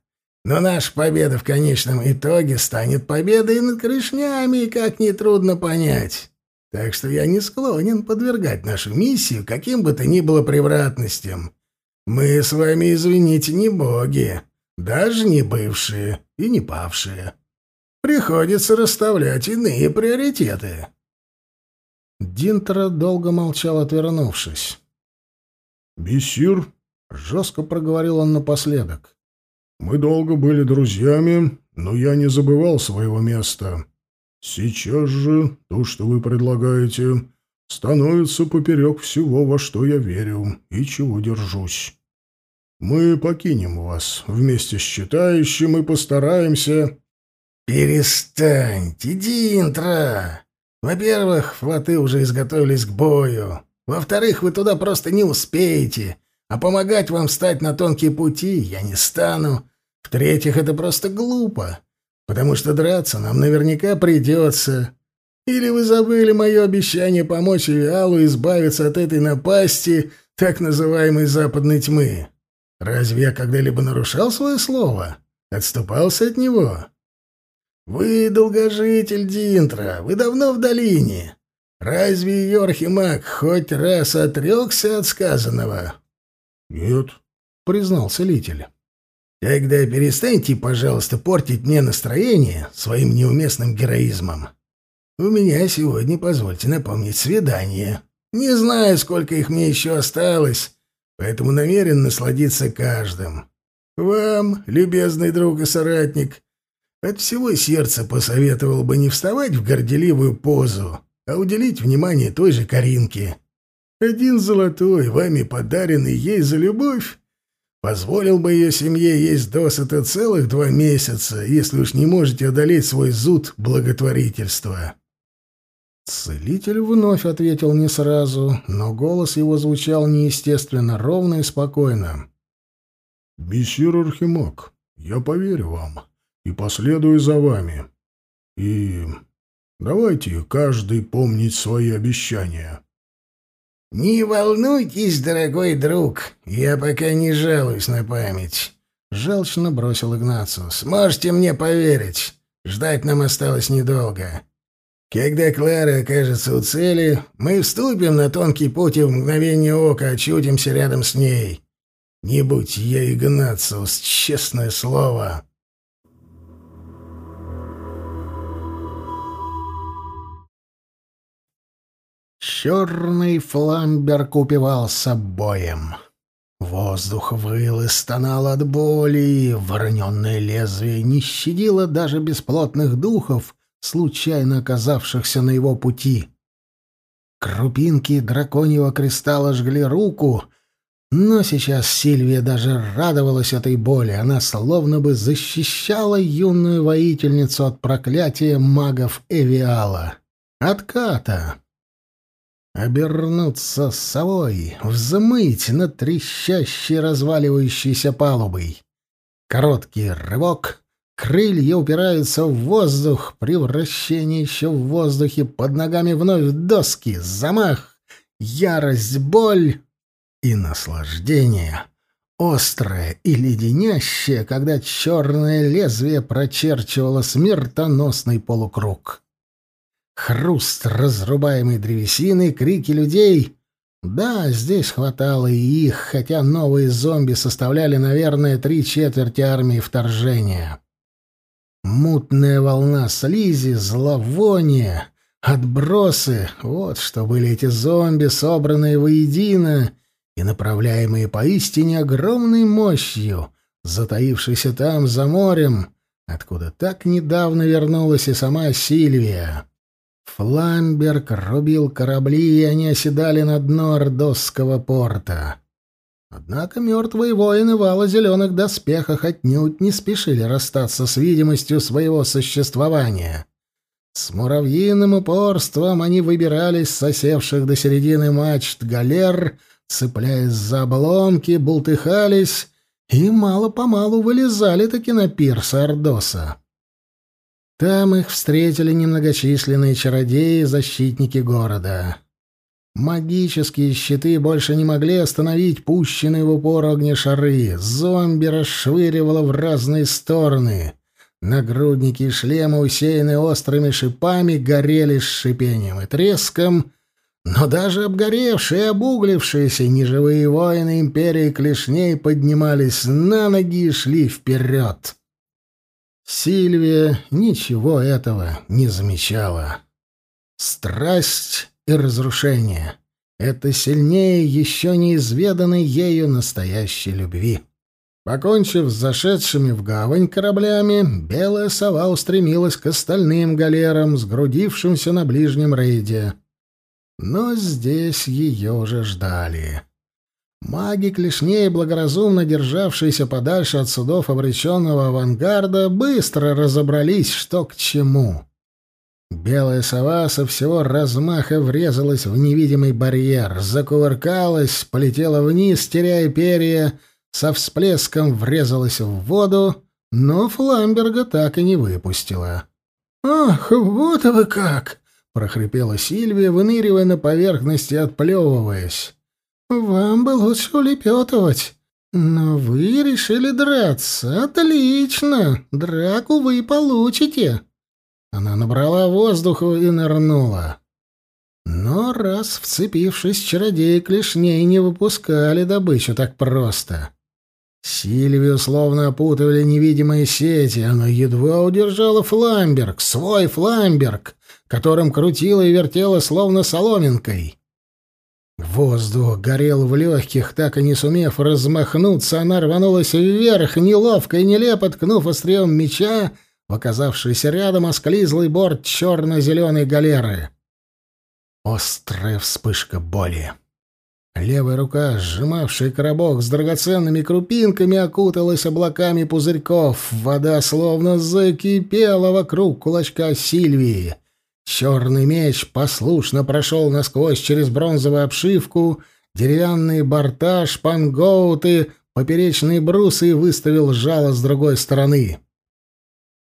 «Но наша победа в конечном итоге станет победой над крышнями, как нетрудно понять. Так что я не склонен подвергать нашу миссию каким бы то ни было превратностям. Мы с вами, извините, не боги, даже не бывшие и не павшие. Приходится расставлять иные приоритеты». Динтера долго молчал, отвернувшись. «Мессир — жестко проговорил он напоследок. «Мы долго были друзьями, но я не забывал своего места. Сейчас же то, что вы предлагаете, становится поперек всего, во что я верю и чего держусь. Мы покинем вас вместе с читающим и постараемся...» «Перестаньте, Динтра! Во-первых, флоты уже изготовились к бою. Во-вторых, вы туда просто не успеете, а помогать вам встать на тонкие пути я не стану. В-третьих, это просто глупо, потому что драться нам наверняка придется. Или вы забыли мое обещание помочь Виалу избавиться от этой напасти, так называемой западной тьмы? Разве я когда-либо нарушал свое слово? Отступался от него?» «Вы долгожитель Динтра, вы давно в долине. Разве Йорхимак хоть раз отрекся от сказанного?» «Нет», — признался Литель. «Тогда перестаньте, пожалуйста, портить мне настроение своим неуместным героизмом. У меня сегодня, позвольте напомнить, свидание. Не знаю, сколько их мне еще осталось, поэтому намерен насладиться каждым. Вам, любезный друг и соратник, от всего сердца посоветовал бы не вставать в горделивую позу, а уделить внимание той же Каринке. Один золотой, вами подаренный ей за любовь, позволил бы ее семье есть досыта целых два месяца, если уж не можете одолеть свой зуд благотворительства. Целитель вновь ответил не сразу, но голос его звучал неестественно ровно и спокойно. «Мессир Архимаг, я поверю вам и последую за вами. И давайте каждый помнить свои обещания. «Не волнуйтесь, дорогой друг, я пока не жалуюсь на память», — желчно бросил Игнациус. «Можете мне поверить, ждать нам осталось недолго. Когда Клара окажется у цели, мы вступим на тонкий путь и в мгновение ока очутимся рядом с ней. Не будь я Игнациус, честное слово». Черный фламберг упивался боем. Воздух выл и стонал от боли, вороненное лезвие не щадило даже бесплотных духов, случайно оказавшихся на его пути. Крупинки драконьего кристалла жгли руку, но сейчас Сильвия даже радовалась этой боли. Она словно бы защищала юную воительницу от проклятия магов Эвиала. Отката обернуться совой, взмыть над трещащей разваливающейся палубой. Короткий рывок, крылья упираются в воздух, превращение еще в воздухе, под ногами вновь доски, замах, ярость, боль и наслаждение. Острое и леденящее, когда черное лезвие прочерчивало смертоносный полукруг. Хруст разрубаемой древесины, крики людей. Да, здесь хватало и их, хотя новые зомби составляли, наверное, три четверти армии вторжения. Мутная волна слизи, зловоние, отбросы — вот что были эти зомби, собранные воедино и направляемые поистине огромной мощью, затаившейся там, за морем, откуда так недавно вернулась и сама Сильвия. Фламберг рубил корабли, и они оседали на дно Ордосского порта. Однако мертвые воины вала зеленых доспехах отнюдь не спешили расстаться с видимостью своего существования. С муравьиным упорством они выбирались с осевших до середины мачт галер, цепляясь за обломки, бултыхались и мало-помалу вылезали таки на пирс Ордоса. Там их встретили немногочисленные чародеи и защитники города. Магические щиты больше не могли остановить пущенные в упор огнешары. Зомби расшвыривало в разные стороны. Нагрудники и шлемы, усеянные острыми шипами, горели с шипением и треском, но даже обгоревшие и обуглившиеся неживые воины империи клешней поднимались на ноги и шли вперед. Сильвия ничего этого не замечала. Страсть и разрушение — это сильнее еще неизведанной ею настоящей любви. Покончив с зашедшими в гавань кораблями, белая сова устремилась к остальным галерам, сгрудившимся на ближнем рейде. Но здесь ее уже ждали. Маги клешней, благоразумно державшиеся подальше от судов обреченного авангарда, быстро разобрались, что к чему. Белая сова со всего размаха врезалась в невидимый барьер, закувыркалась, полетела вниз, теряя перья, со всплеском врезалась в воду, но Фламберга так и не выпустила. «Ах, вот вы как!» — прохрипела Сильвия, выныривая на поверхности, отплевываясь. «Вам бы лучше улепетывать. Но вы решили драться. Отлично! Драку вы получите!» Она набрала воздуху и нырнула. Но раз вцепившись, чародеи клешней не выпускали добычу так просто. Сильвию словно опутывали невидимые сети, она едва удержала фламберг, свой фламберг, которым крутила и вертела словно соломинкой. Воздух горел в легких, так и не сумев размахнуться, она рванулась вверх, неловко и нелепо ткнув острием меча в рядом осклизлый борт черно-зеленой галеры. Острая вспышка боли. Левая рука, сжимавшая коробок с драгоценными крупинками, окуталась облаками пузырьков. Вода словно закипела вокруг кулачка Сильвии. Черный меч послушно прошел насквозь через бронзовую обшивку, деревянные борта, шпангоуты, поперечные брусы и выставил жало с другой стороны.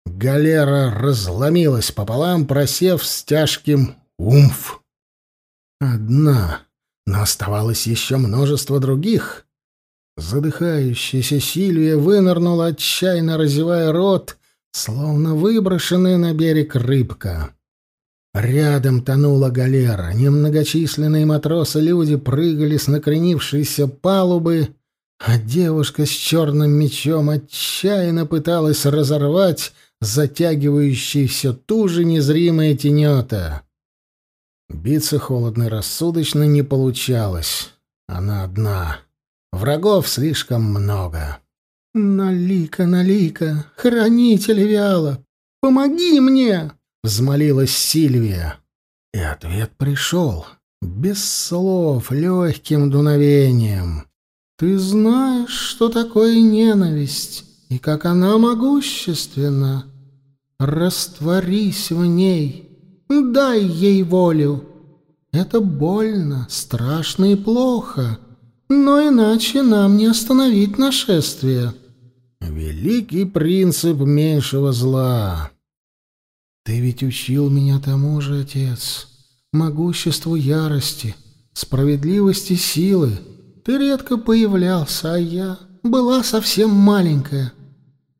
Галера разломилась пополам, просев с тяжким «умф». Одна но оставалось еще множество других. Задыхающаяся Сильвия вынырнула, отчаянно разевая рот, словно выброшенная на берег рыбка. Рядом тонула галера. Немногочисленные матросы-люди прыгали с накренившейся палубы, а девушка с черным мечом отчаянно пыталась разорвать затягивающие все ту же незримые тенета. Биться холодно и рассудочно не получалось. Она одна. Врагов слишком много. «Налика, Налика, хранитель Виала, помоги мне!» — взмолилась Сильвия. И ответ пришел. Без слов, легким дуновением. «Ты знаешь, что такое ненависть, и как она могущественна. Растворись в ней». Дай ей волю. Это больно, страшно и плохо, но иначе нам не остановить нашествие. Великий принцип меньшего зла. Ты ведь учил меня тому же, отец, могуществу ярости, справедливости силы. Ты редко появлялся, а я была совсем маленькая.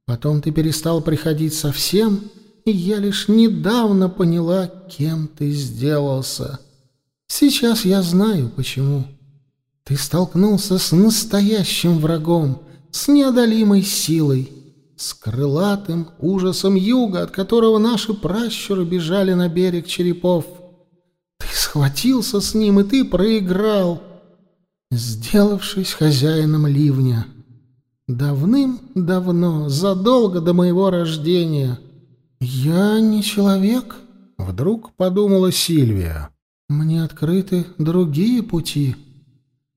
Потом ты перестал приходить совсем, и я лишь недавно поняла, кем ты сделался. Сейчас я знаю, почему. Ты столкнулся с настоящим врагом, с неодолимой силой, с крылатым ужасом юга, от которого наши пращуры бежали на берег черепов. Ты схватился с ним, и ты проиграл, сделавшись хозяином ливня. Давным-давно, задолго до моего рождения — «Я не человек», — вдруг подумала Сильвия. «Мне открыты другие пути.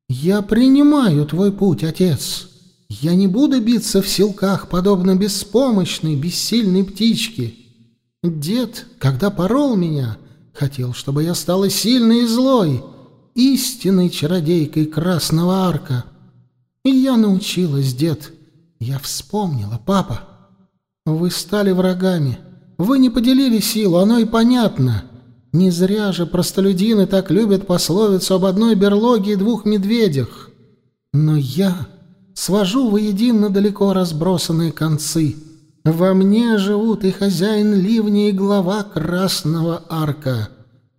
Я принимаю твой путь, отец. Я не буду биться в силках, подобно беспомощной, бессильной птичке. Дед, когда порол меня, хотел, чтобы я стала сильной и злой, истинной чародейкой Красного Арка. И я научилась, дед. Я вспомнила, папа. Вы стали врагами». Вы не поделили силу, оно и понятно. Не зря же простолюдины так любят пословицу об одной берлоге и двух медведях. Но я свожу воедино далеко разбросанные концы. Во мне живут и хозяин ливня, и глава Красного Арка.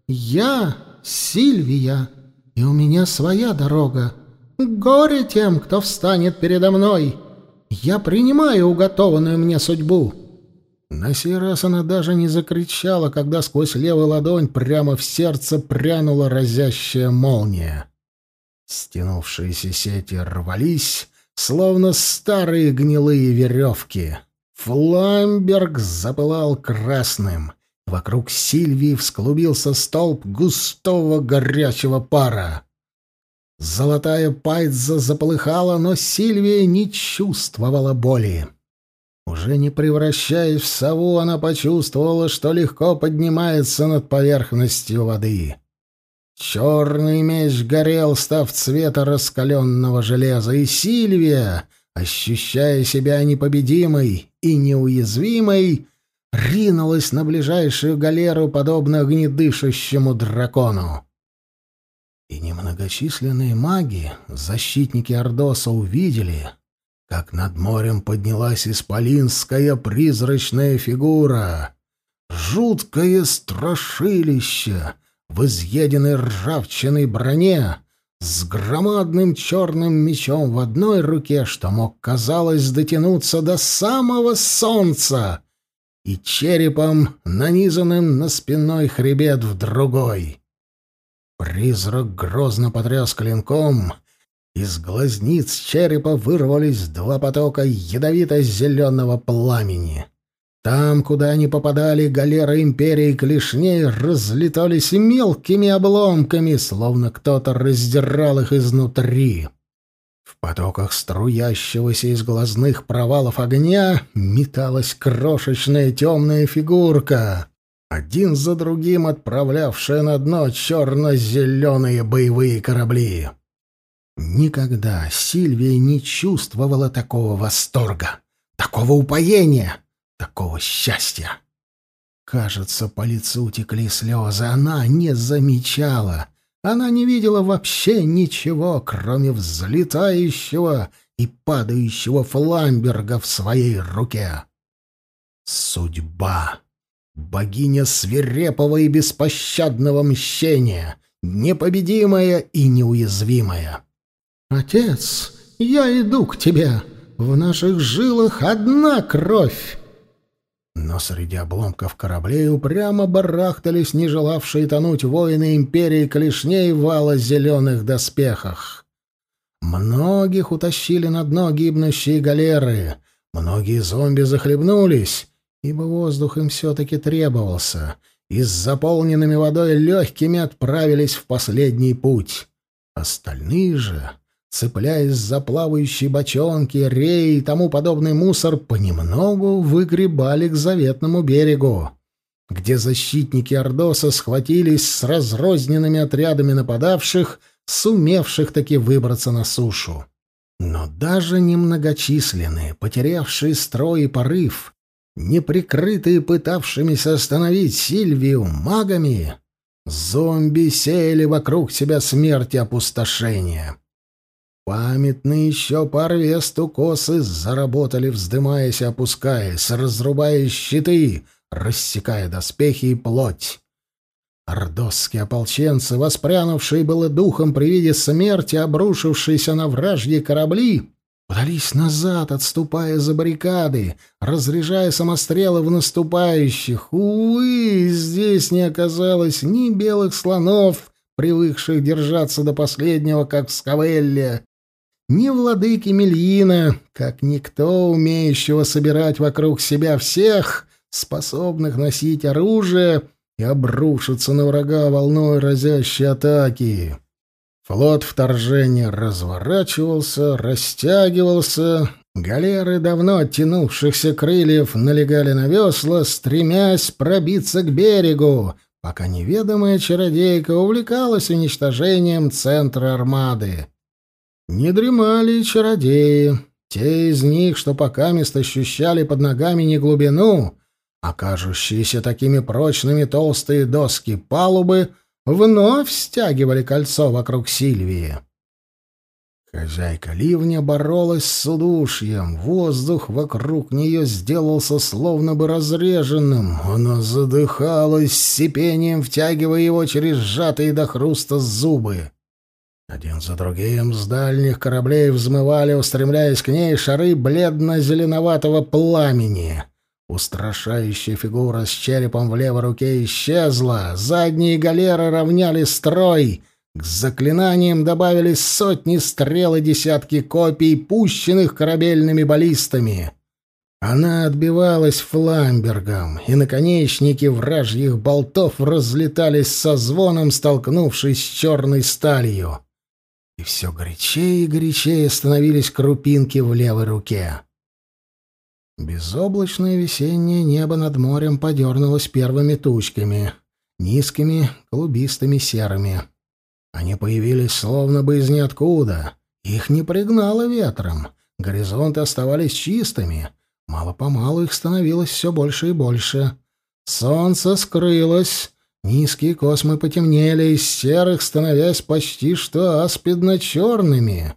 Я Сильвия, и у меня своя дорога. Горе тем, кто встанет передо мной. Я принимаю уготованную мне судьбу». На сей раз она даже не закричала, когда сквозь левую ладонь прямо в сердце прянула разящая молния. Стянувшиеся сети рвались, словно старые гнилые веревки. Фламберг запылал красным. Вокруг Сильвии всклубился столб густого горячего пара. Золотая пайдза заполыхала, но Сильвия не чувствовала боли. Уже не превращаясь в сову, она почувствовала, что легко поднимается над поверхностью воды. Черный меч горел, став цвета раскаленного железа, и Сильвия, ощущая себя непобедимой и неуязвимой, ринулась на ближайшую галеру, подобно огнедышащему дракону. И немногочисленные маги, защитники Ордоса, увидели, как над морем поднялась исполинская призрачная фигура, жуткое страшилище в изъеденной ржавчиной броне, с громадным черным мечом в одной руке, что мог, казалось, дотянуться до самого солнца, и черепом, нанизанным на спиной хребет в другой. Призрак грозно потряс клинком, из глазниц черепа вырвались два потока ядовито-зеленого пламени. Там, куда они попадали, галеры империи клешней разлетались мелкими обломками, словно кто-то раздирал их изнутри. В потоках струящегося из глазных провалов огня металась крошечная темная фигурка, один за другим отправлявшая на дно черно-зеленые боевые корабли. Никогда Сильвия не чувствовала такого восторга, такого упоения, такого счастья. Кажется, по лицу текли слезы, она не замечала. Она не видела вообще ничего, кроме взлетающего и падающего фламберга в своей руке. Судьба. Богиня свирепого и беспощадного мщения, непобедимая и неуязвимая. «Отец, я иду к тебе. В наших жилах одна кровь». Но среди обломков кораблей упрямо барахтались не желавшие тонуть воины империи клешней вала зеленых доспехах. Многих утащили на дно гибнущие галеры, многие зомби захлебнулись, ибо воздух им все-таки требовался, и с заполненными водой легкими отправились в последний путь. Остальные же цепляясь за плавающие бочонки, реи и тому подобный мусор, понемногу выгребали к заветному берегу, где защитники Ордоса схватились с разрозненными отрядами нападавших, сумевших таки выбраться на сушу. Но даже немногочисленные, потерявшие строй и порыв, неприкрытые пытавшимися остановить Сильвию магами, зомби сеяли вокруг себя смерть и опустошение. Памятные еще по арвесту косы заработали, вздымаясь и опускаясь, разрубая щиты, рассекая доспехи и плоть. Ордосские ополченцы, воспрянувшие было духом при виде смерти, обрушившиеся на вражьи корабли, подались назад, отступая за баррикады, разряжая самострелы в наступающих. Увы, здесь не оказалось ни белых слонов, привыкших держаться до последнего, как в Скавелле, ни владыки Мельина, как никто, умеющего собирать вокруг себя всех, способных носить оружие и обрушиться на врага волной разящей атаки. Флот вторжения разворачивался, растягивался, галеры давно оттянувшихся крыльев налегали на весла, стремясь пробиться к берегу, пока неведомая чародейка увлекалась уничтожением центра армады. Не дремали чародеи, те из них, что пока мест ощущали под ногами не глубину, а кажущиеся такими прочными толстые доски палубы, вновь стягивали кольцо вокруг Сильвии. Хозяйка ливня боролась с удушьем, воздух вокруг нее сделался словно бы разреженным, она задыхалась с сипением, втягивая его через сжатые до хруста зубы. Один за другим с дальних кораблей взмывали, устремляясь к ней, шары бледно-зеленоватого пламени. Устрашающая фигура с черепом в левой руке исчезла, задние галеры равняли строй, к заклинаниям добавились сотни стрел и десятки копий, пущенных корабельными баллистами. Она отбивалась фламбергом, и наконечники вражьих болтов разлетались со звоном, столкнувшись с черной сталью. И все горячее и горячее становились крупинки в левой руке. Безоблачное весеннее небо над морем подернулось первыми тучками, низкими, голубистыми серыми. Они появились словно бы из ниоткуда. Их не пригнало ветром. Горизонты оставались чистыми. Мало-помалу их становилось все больше и больше. Солнце скрылось. Низкие космы потемнели, из серых становясь почти что аспидно-черными.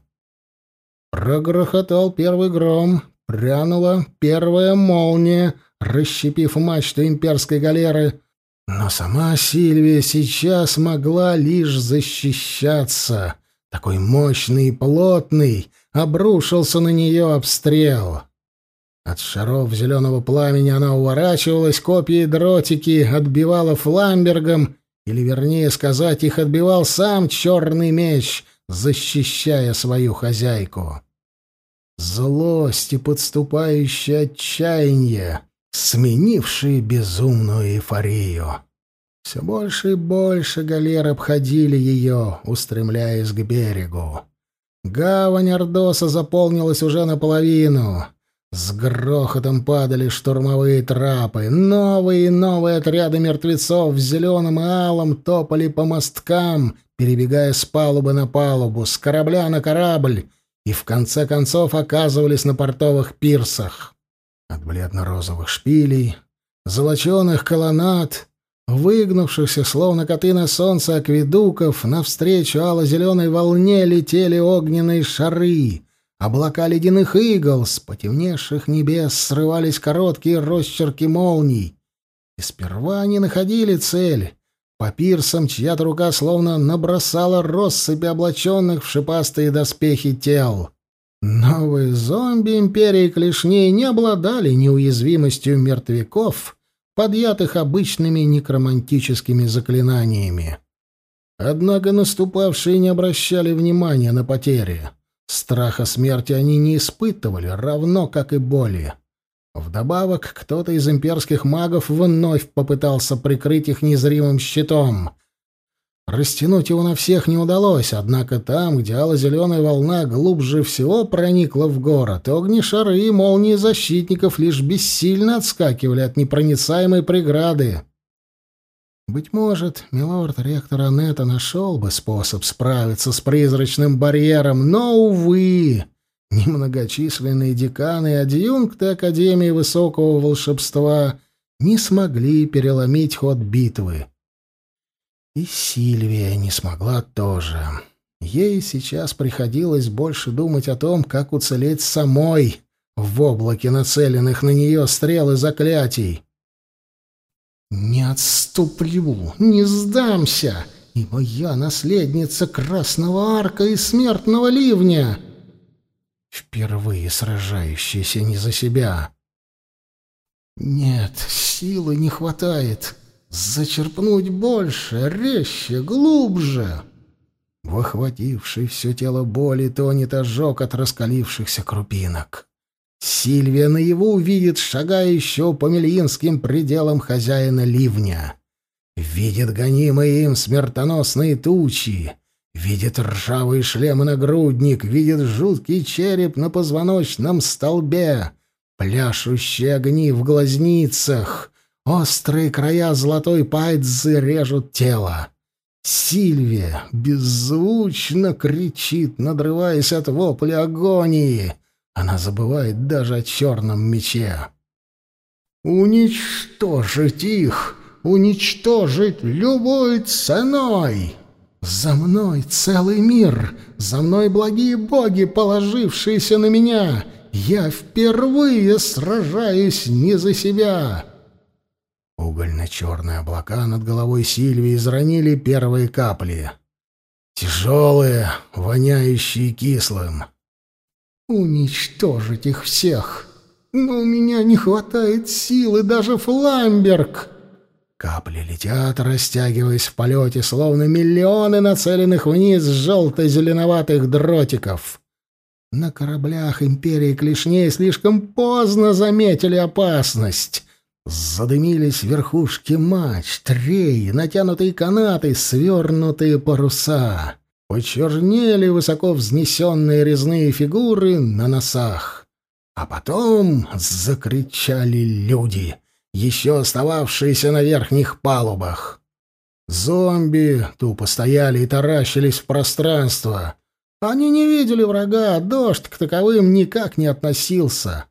Прогрохотал первый гром, прянула первая молния, расщепив мачту имперской галеры. Но сама Сильвия сейчас могла лишь защищаться. Такой мощный и плотный обрушился на нее обстрел. От шаров зеленого пламени она уворачивалась, копья дротики отбивала фламбергом, или, вернее сказать, их отбивал сам черный меч, защищая свою хозяйку. Злость и подступающее отчаяние, сменившие безумную эйфорию. Все больше и больше галер обходили ее, устремляясь к берегу. Гавань Ордоса заполнилась уже наполовину. С грохотом падали штурмовые трапы. Новые и новые отряды мертвецов в зеленом и алом топали по мосткам, перебегая с палубы на палубу, с корабля на корабль, и в конце концов оказывались на портовых пирсах. От бледно-розовых шпилей, золоченых колоннад, выгнувшихся, словно коты на солнце акведуков, навстречу ало-зеленой волне летели огненные шары. Облака ледяных игл с потемневших небес срывались короткие росчерки молний. И сперва они находили цель, по пирсам чья-то рука словно набросала россыпи облаченных в шипастые доспехи тел. Новые зомби Империи Клешней не обладали неуязвимостью мертвяков, подъятых обычными некромантическими заклинаниями. Однако наступавшие не обращали внимания на потери. Страха смерти они не испытывали, равно как и боли. Вдобавок, кто-то из имперских магов вновь попытался прикрыть их незримым щитом. Растянуть его на всех не удалось, однако там, где ало-зеленая волна глубже всего проникла в город, огни-шары и молнии защитников лишь бессильно отскакивали от непроницаемой преграды. Быть может, милорд-ректор Анетта нашел бы способ справиться с призрачным барьером, но, увы, Немногочисленные деканы и адъюнкты Академии Высокого Волшебства не смогли переломить ход битвы. И Сильвия не смогла тоже. Ей сейчас приходилось больше думать о том, как уцелеть самой в облаке нацеленных на нее стрел и заклятий. «Не отступлю, не сдамся, ибо я наследница Красного Арка и Смертного Ливня!» впервые сражающийся не за себя. Нет, силы не хватает. Зачерпнуть больше, резче, глубже. В все тело боли тонет ожог от раскалившихся крупинок. Сильвия наяву увидит шагающего по мельинским пределам хозяина ливня. Видит гонимые им смертоносные тучи, Видит ржавый шлем и нагрудник, видит жуткий череп на позвоночном столбе, пляшущие огни в глазницах, острые края золотой пайдзы режут тело. Сильвия беззвучно кричит, надрываясь от вопля агонии. Она забывает даже о черном мече. «Уничтожить их! Уничтожить любой ценой!» За мной целый мир, за мной благие боги, положившиеся на меня. Я впервые сражаюсь не за себя. Угольно-черные облака над головой Сильвии изранили первые капли. Тяжелые, воняющие кислым. Уничтожить их всех. Но у меня не хватает силы даже Фламберг. Капли летят, растягиваясь в полете, словно миллионы нацеленных вниз желто-зеленоватых дротиков. На кораблях империи клешней слишком поздно заметили опасность. Задымились верхушки мач, трей, натянутые канаты, свернутые паруса. Почернели высоко взнесенные резные фигуры на носах. А потом закричали люди, еще остававшиеся на верхних палубах. Зомби тупо стояли и таращились в пространство. Они не видели врага, дождь к таковым никак не относился.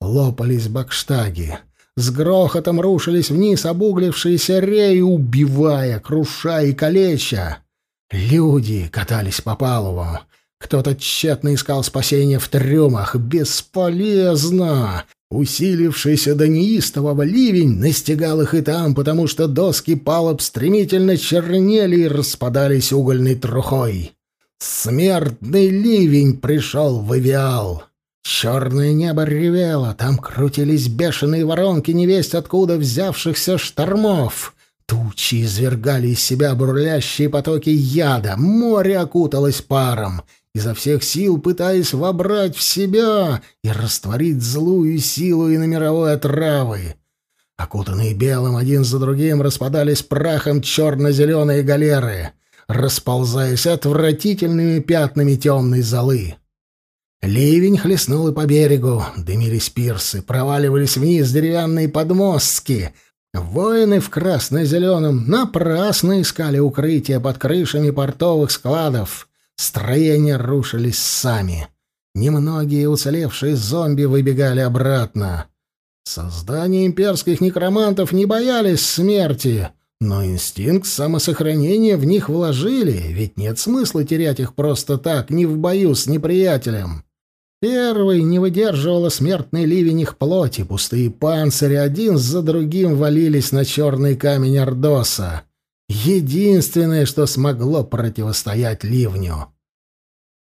Лопались бакштаги. С грохотом рушились вниз обуглившиеся реи, убивая, крушая и калеча. Люди катались по палубам. Кто-то тщетно искал спасения в трюмах. Бесполезно! Усилившийся до неистового ливень настигал их и там, потому что доски палуб стремительно чернели и распадались угольной трухой. Смертный ливень пришел в Эвиал. Черное небо ревело, там крутились бешеные воронки невесть откуда взявшихся штормов. Тучи извергали из себя бурлящие потоки яда, море окуталось паром, изо всех сил пытаясь вобрать в себя и растворить злую силу и на мировой отравы. Окутанные белым один за другим распадались прахом черно-зеленые галеры, расползаясь отвратительными пятнами темной золы. Ливень хлестнул и по берегу, дымились пирсы, проваливались вниз деревянные подмостки — Воины в красно-зеленом напрасно искали укрытия под крышами портовых складов. Строения рушились сами. Немногие уцелевшие зомби выбегали обратно. Создания имперских некромантов не боялись смерти, но инстинкт самосохранения в них вложили, ведь нет смысла терять их просто так, не в бою с неприятелем. Первый не выдерживала смертный ливень их плоти, пустые панцири один за другим валились на черный камень Ордоса. Единственное, что смогло противостоять ливню.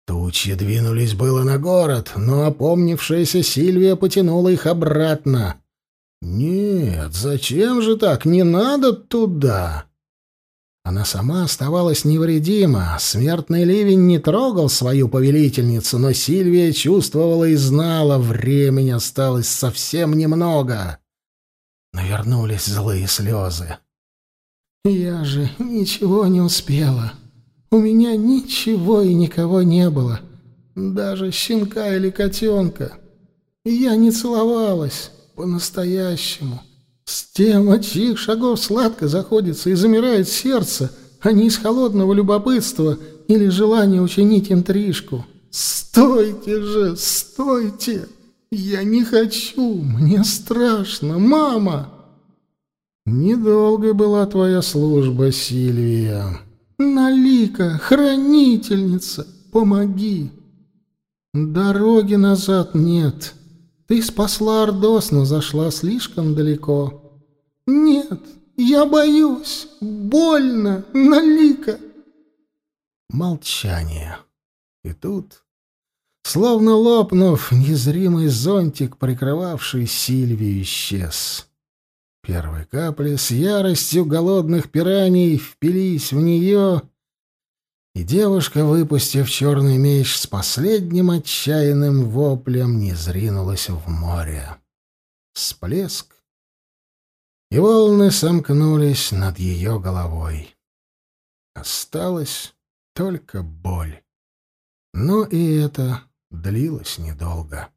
Тучи двинулись было на город, но опомнившаяся Сильвия потянула их обратно. «Нет, зачем же так? Не надо туда!» Она сама оставалась невредима. Смертный ливень не трогал свою повелительницу, но Сильвия чувствовала и знала, времени осталось совсем немного. Навернулись злые слезы. «Я же ничего не успела. У меня ничего и никого не было. Даже щенка или котенка. Я не целовалась по-настоящему». С тем, от чьих шагов сладко заходится и замирает сердце, а не из холодного любопытства или желания учинить интрижку. «Стойте же, стойте! Я не хочу, мне страшно, мама!» «Недолго была твоя служба, Сильвия». «Налика, хранительница, помоги!» «Дороги назад нет». Ты спасла Ордос, но зашла слишком далеко. Нет, я боюсь. Больно, налика. Молчание. И тут, словно лопнув, незримый зонтик, прикрывавший Сильвию, исчез. Первые капли с яростью голодных пираний впились в нее и девушка, выпустив черный меч с последним отчаянным воплем, не зринулась в море. Всплеск, и волны сомкнулись над ее головой. Осталась только боль. Но и это длилось недолго.